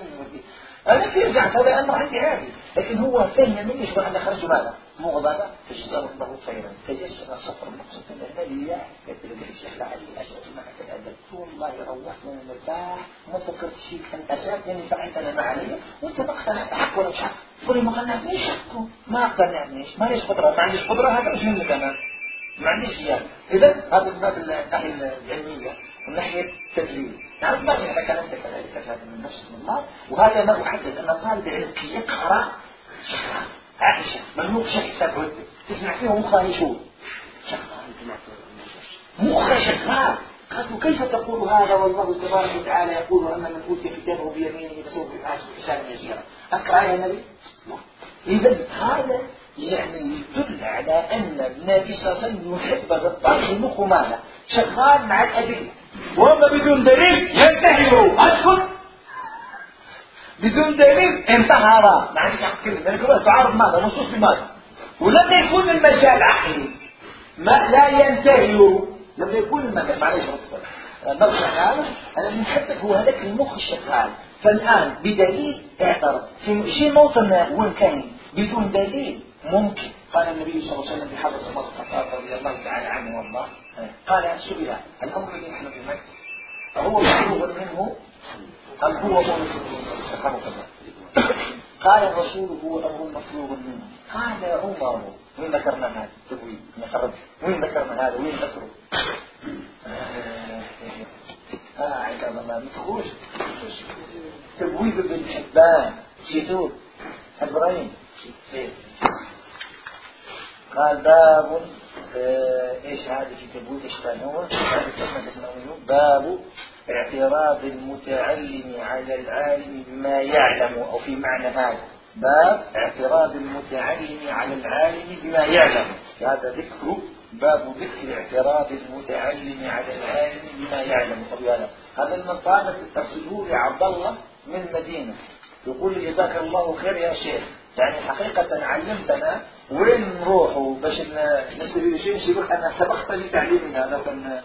أنا كيف رجعت لأنه عندي عادي لكن هو فهم مني شو أنا خرج ماذا؟ مغضبة فجزاه الله خيرا تيسر الصفر المقصود من المال كذلك الشيخ علي أسد معك الأدب والله روحنا مرتاح ما فكرت فيك أن أسد يعني فعلت أنا ما علي وأنت ما اقتنعت حق ولا مش حق قولي ما قنعتنيش حقه ما اقتنعنيش ما ليش قدرة ما عنديش قدرة هذا مش منك أنا معنديش اذا هذا من باب العلميه من ناحيه تدريب نعرف ما إحنا كلامنا كذلك هذا من نفس من الله. وهذا ما احدث أن طالب العلم يقرا شخص عائشة ممنوع شيء حساب عده تسمع فيه مخها يشوف مخها شغال قالوا كيف تقول هذا؟ والله تبارك وتعالى يقول ان من أوتي كتابه بيمينه فسوف يحاسب حسابا يسيرا أقرأ يا نبي؟ اذا هذا يعني يدل على أن النبي صلى الله عليه وسلم يحب مخه ماذا؟ شغال مع الأدلة. وأما بدون دليل ينتهروا أدخل. بدون دليل انتهر ما عنديش حق كلمة يعني لأنك تعرض ماذا؟ نصوص بماذا؟ ولما يكون المجال عقلي ما لا ينتهر لما يكون المجال معليش نرجع هذا أنا المحدد هو هذاك المخ الشغال. فالآن بدليل اعترض. في شيء موطن وين كان بدون دليل. ممكن قال النبي صلى الله عليه وسلم بحضرة عمر الخطاب رضي الله تعالى عنه وارضاه قال سئل الأمر الذي نحن بالمكس فهو مفروغ منه أم هو مفروغ قال الرسول هو أمر مفروغ منه قال عمر وين ذكرنا هذا؟ تبوي نخرج وين ذكرنا هذا؟ وين ذكره؟ آه، قاعدة والله مدخول تبويب بن حبان زيتون إبراهيم زيت قال باب آه، إيش هذا في تبويب الشنور باب اعتراض المتعلم على العالم بما يعلم أو في معنى هذا. باب اعتراض المتعلم على العالم بما يعلم. هذا ذكر باب ذكر اعتراض المتعلم على العالم بما يعلم. يعلم هذا المصادر تصله لعبد الله من مدينة. يقول لي جزاك الله خير يا شيخ. يعني حقيقة علمتنا وين نروحوا باش نسوي ريجيم يقول أنا سبقت لتعليمنا أنا كان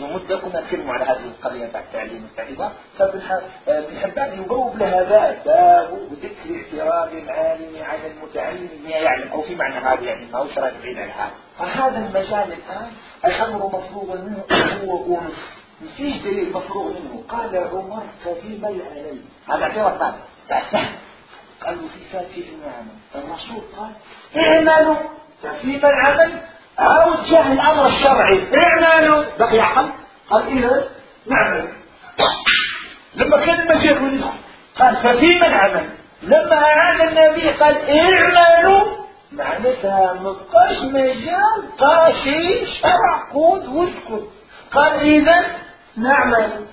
بمده كنا نتكلموا على هذه القضية تاع التعليم والتعليم. فبن آه، حبان يجاوب ذات باب ذكر اعتراض العالم على المتعلم بما يعلم أو في معنى هذا يعني ما هوش راجع بعيد عن هذا فهذا المجال الآن الأمر مفروغ منه هو ونص ما فيش دليل مفروغ منه. قال عمر ففيما يعني هذا اعتراض ثاني تاع قالوا في فاتحنا عمل الرسول قال اعملوا ففي من عمل أو جاه الأمر الشرعي اعملوا بقي عقل قال إذا نعمل. لما كان المسيح ولده قال ففي من عمل لما أعاد النبي قال اعملوا معناتها ما بقاش مجال قاشي شرع قود واسكت قال إذا نعمل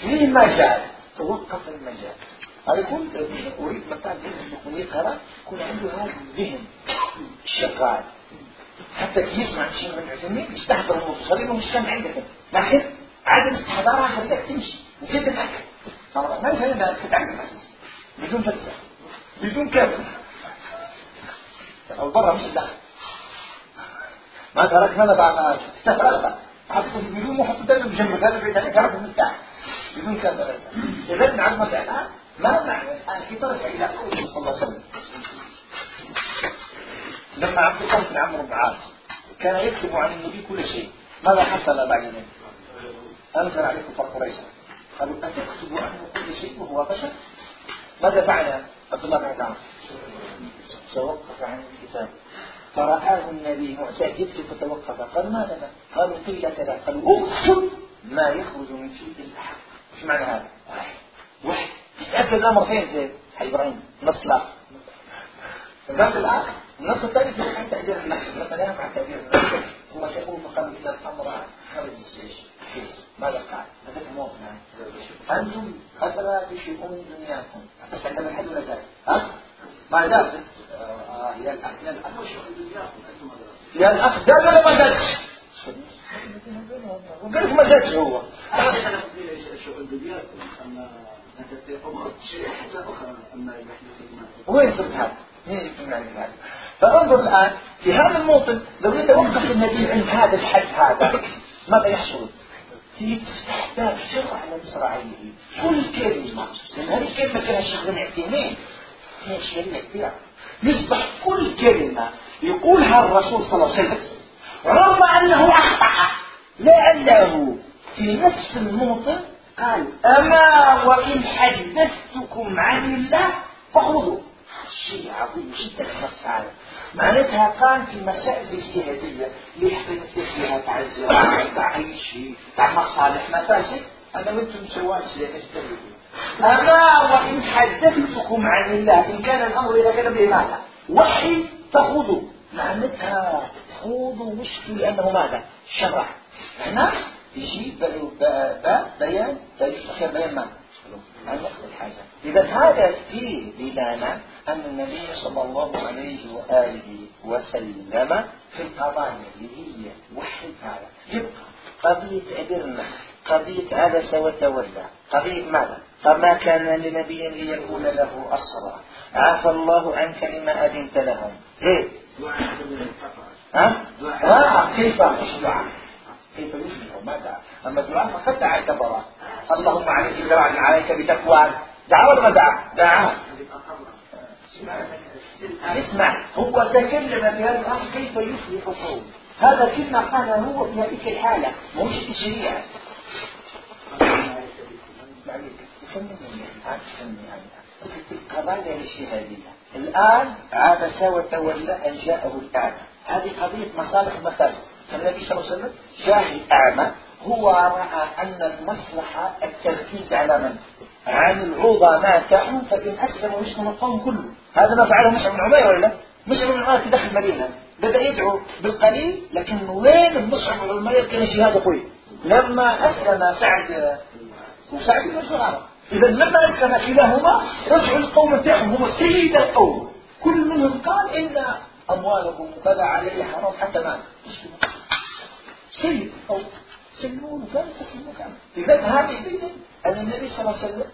فيه مجال. توقف المجال. Alcuntă, urit يكون din unii care cu حتى كيف ما تشيل من عزمين يستهبل المصلين ومستمع عندك لكن عدم استحضارها خليك تمشي. وزيد الاكل ما ده بدون فتح بدون كامل أو مش داخل. ما تركنا أنا بعد ما استفرغت حطيت بدون ما حطيت دم بدون ما معنى إلى قوله صلى الله عليه وسلم لما عبد الله بن عمرو بن عاص كان يكتب عن النبي كل شيء ماذا حصل بعد ذلك؟ انزل عليه كفار قريش قالوا اتكتب عنه كل شيء وهو بشر؟ ماذا فعل عبد الله بن عمرو؟ توقف عن الكتاب فرآه النبي معتجبت فتوقف قال ما لنا؟ قالوا قيل كذا قالوا اكتب ما يخرج من شيء الاحد إيش معنى هذا؟ واحد واحد يتأكد انها مرتين إزاي؟ إبراهيم نص لا نص العقل النص الثاني في عن تقدير النفس لما لا ينفع تقدير النفس هو شافوه فقام خمس ثلاث خارج السيش ماذا قال؟ هذا الموقف يعني أنتم قدر بشؤون دنياكم بس عندما ولا ذلك ها؟ مع آه يا الاخ يا الاخ شؤون دنياكم أنتم يا الاخ ده أنا ما قالش قلت ما قالش هو شؤون دنياكم هو يصرف هذا؟ فأنظر الآن في هذا الموطن لو يتوقف النبي عند هذا الحد هذا ماذا يحصل؟ هي تستحدث شر على مصراعيه كل كلمة. لأن هذه الكلمة فيها شغل اعتماد فيها شغل اعتماد يصبح كل كلمة يقولها الرسول صلى الله عليه وسلم رغم أنه أخطأ لعله في نفس الموطن قال أما وإن حدثتكم عن الله فخذوا. شيء عظيم جدا في هذا معناتها كان في مسائل اجتهادية اللي يحكي فيها تاع الزراعة تاع أي شيء تاع مصالح مفاسد. أنا منتم سواسية نجتهدوا أما وإن حدثتكم عن الله إن كان الأمر إذا كان بماذا؟ وحي فخذوا. معناتها خوضوا مشكل لأنه ماذا؟ شرع. هنا يجيب بقى بيان تاريخ تماما أنك الحاجة إذا هذا فيه دلالة أن النبي صلى الله عليه وآله وسلم في القضايا اللي هي وحدها يبقى قضية عبرنا قضية عبس وتولى قضية ماذا؟ فما كان لنبي ليقول له أسرى عفى الله عنك لما أذنت لهم. ليه؟ دعاء ها؟ دعاء آه، كيف؟ الدعاء كيف يصبح ماذا أما دعاء فقد دعيت برا اللهم عليك ذرعا عليك بتقوى دعاء ولا ما دعاء دعاء اسمع هو تكلم في هذا الأمر كيف يصبح قوم هذا كلمة قال هو في هذه الحالة مش تشريع قضايا الشهادية الآن عاد سوى تولى أن جاءه التعب هذه قضية مصالح مفاسد فالنبي صلى الله عليه وسلم جاهل أعمى هو رأى أن المصلحة التركيز على من؟ عن العظماء تاعهم فإن أسلم ويسلم القوم كله. هذا ما فعله مصعب بن عمير ولا؟ مصعب بن عمير تدخل المدينة. بدأ يدعو بالقليل لكن وين مصعب بن عمير؟ كان جهاد قوي. لما أسلم سعد وسعد بن عرب إذا لما أسلم كلاهما رجعوا القوم تاعهم هم سيد القوم. كل منهم قال إن أموالكم وكذا عليه حرام حتى ما. مسلم. سيد أو سلمون كان تسلمون كان لذلك هذه بينا أن النبي صلى الله عليه وسلم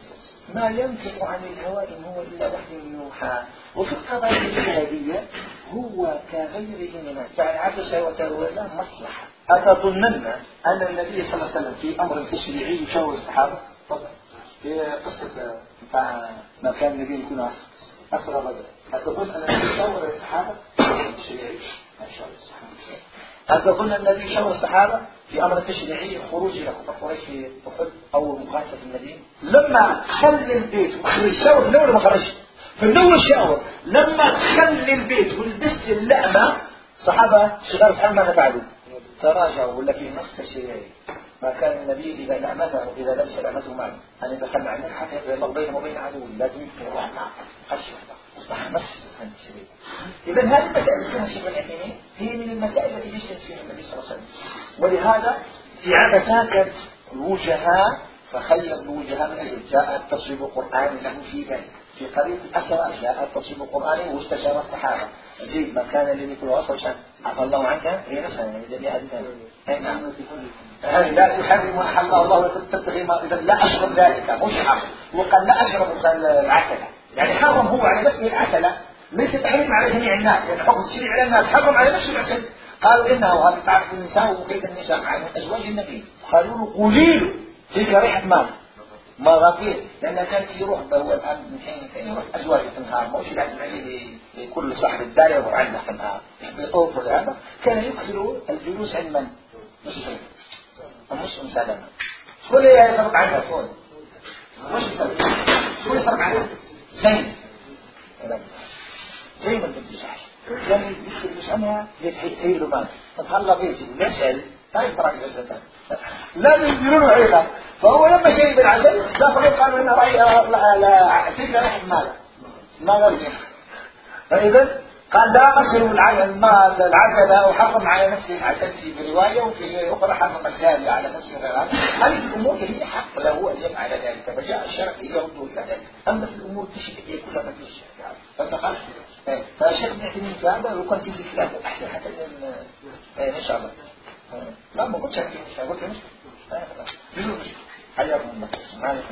ما ينطق عن الهوى إن هو إلا وحي يوحى. وفي القضايا الجهادية هو كغيره من يعني عبس وتأويلا مصلحة. أتظنن أن النبي صلى الله عليه وسلم في أمر تشريعي يشاور الصحابة؟ طبعا في قصة بتاع ما كان النبي يكون أسرى بدر. أتظن أن النبي يشاور الصحابة؟ تشريعي. ما شاء الصحابة هل قلنا النبي شرع الصحابة في أمر تشريعي خروج إلى قريش في أحد أو مقاتلة في المدينة؟ لما خلي البيت وخرج شاور في الأول ما خرج في الأول شاور لما تخلي البيت ولبس اللعمه صحابة شغال صحابة ماذا فعلوا؟ تراجعوا ولا في نص تشريعي. ما كان النبي إذا لعمته إذا لمس لعمته معه. أن يتخلى عن الحقيقة بينه وبين عدوه لازم يكون رحمة خشية استحمس عن سبيل إذا هذه المسائل كلها شبه اليقينية هي من المسائل التي يشهد فيها النبي صلى الله عليه وسلم ولهذا في عام ساكت وجهها فخير وجهها من أجل جاء التصريب القرآن له في ذلك في قريب الأسرى جاء التصريب القرآن واستشار الصحابة جيد ما كان لم يكن وصل شان عفى الله عنك هي نفسها يعني جميع أي نعم لا تحرم أحل الله وتتقي ما إذا لا أشرب ذلك مش حرام وقال لا أشرب العسل يعني حرم هو على نفسه العسل ليس تحريم على جميع الناس يعني حكم على الناس حرم على نفسه العسل قالوا إنه هذا تعرف النساء وكيف النساء مع أزواج النبي. قالوا له قليل تلك ريحة مال. ما غفير لأن كان يروح هو الآن من حين فين يروح أزواجه في النهار. ماهوش لازم عليه لكل صاحب الدائره يروح عنده في النهار. يطوف هذا كان يكثر الجلوس عند من؟ مسلم. ومسلم سلمة. شكون اللي يصرف عنها شكون؟ مش شكون يصرف عنها؟ سنة زي ما انت بتزعل يعني مش المسامحة يتحيل له بعد فتهلا بيتي ويسأل طيب تراك جزتك فهو لما شيء بالعسل لا صغير قالوا هنا رأي لا تلك رحم ماله ما غير فإذا قال لا قصر على العجل أو وحكم على نفسه العجل في رواية وفي أخرى حكم الجاري على نفسه غيرها هل الأمور هي حق؟ له أن يفعل ذلك. فجاء الشرع يرد إلى ذلك. أما في الأمور تشبه إيه؟ هي كلها ما فيش فانتقال إيه. فالشيخ ابن عثيمين في هذا وقلت لي كلامه أحسن حتى إيه، إن شاء الله. لا ما قلتش أنا قلت مش حياكم الله. سبحانك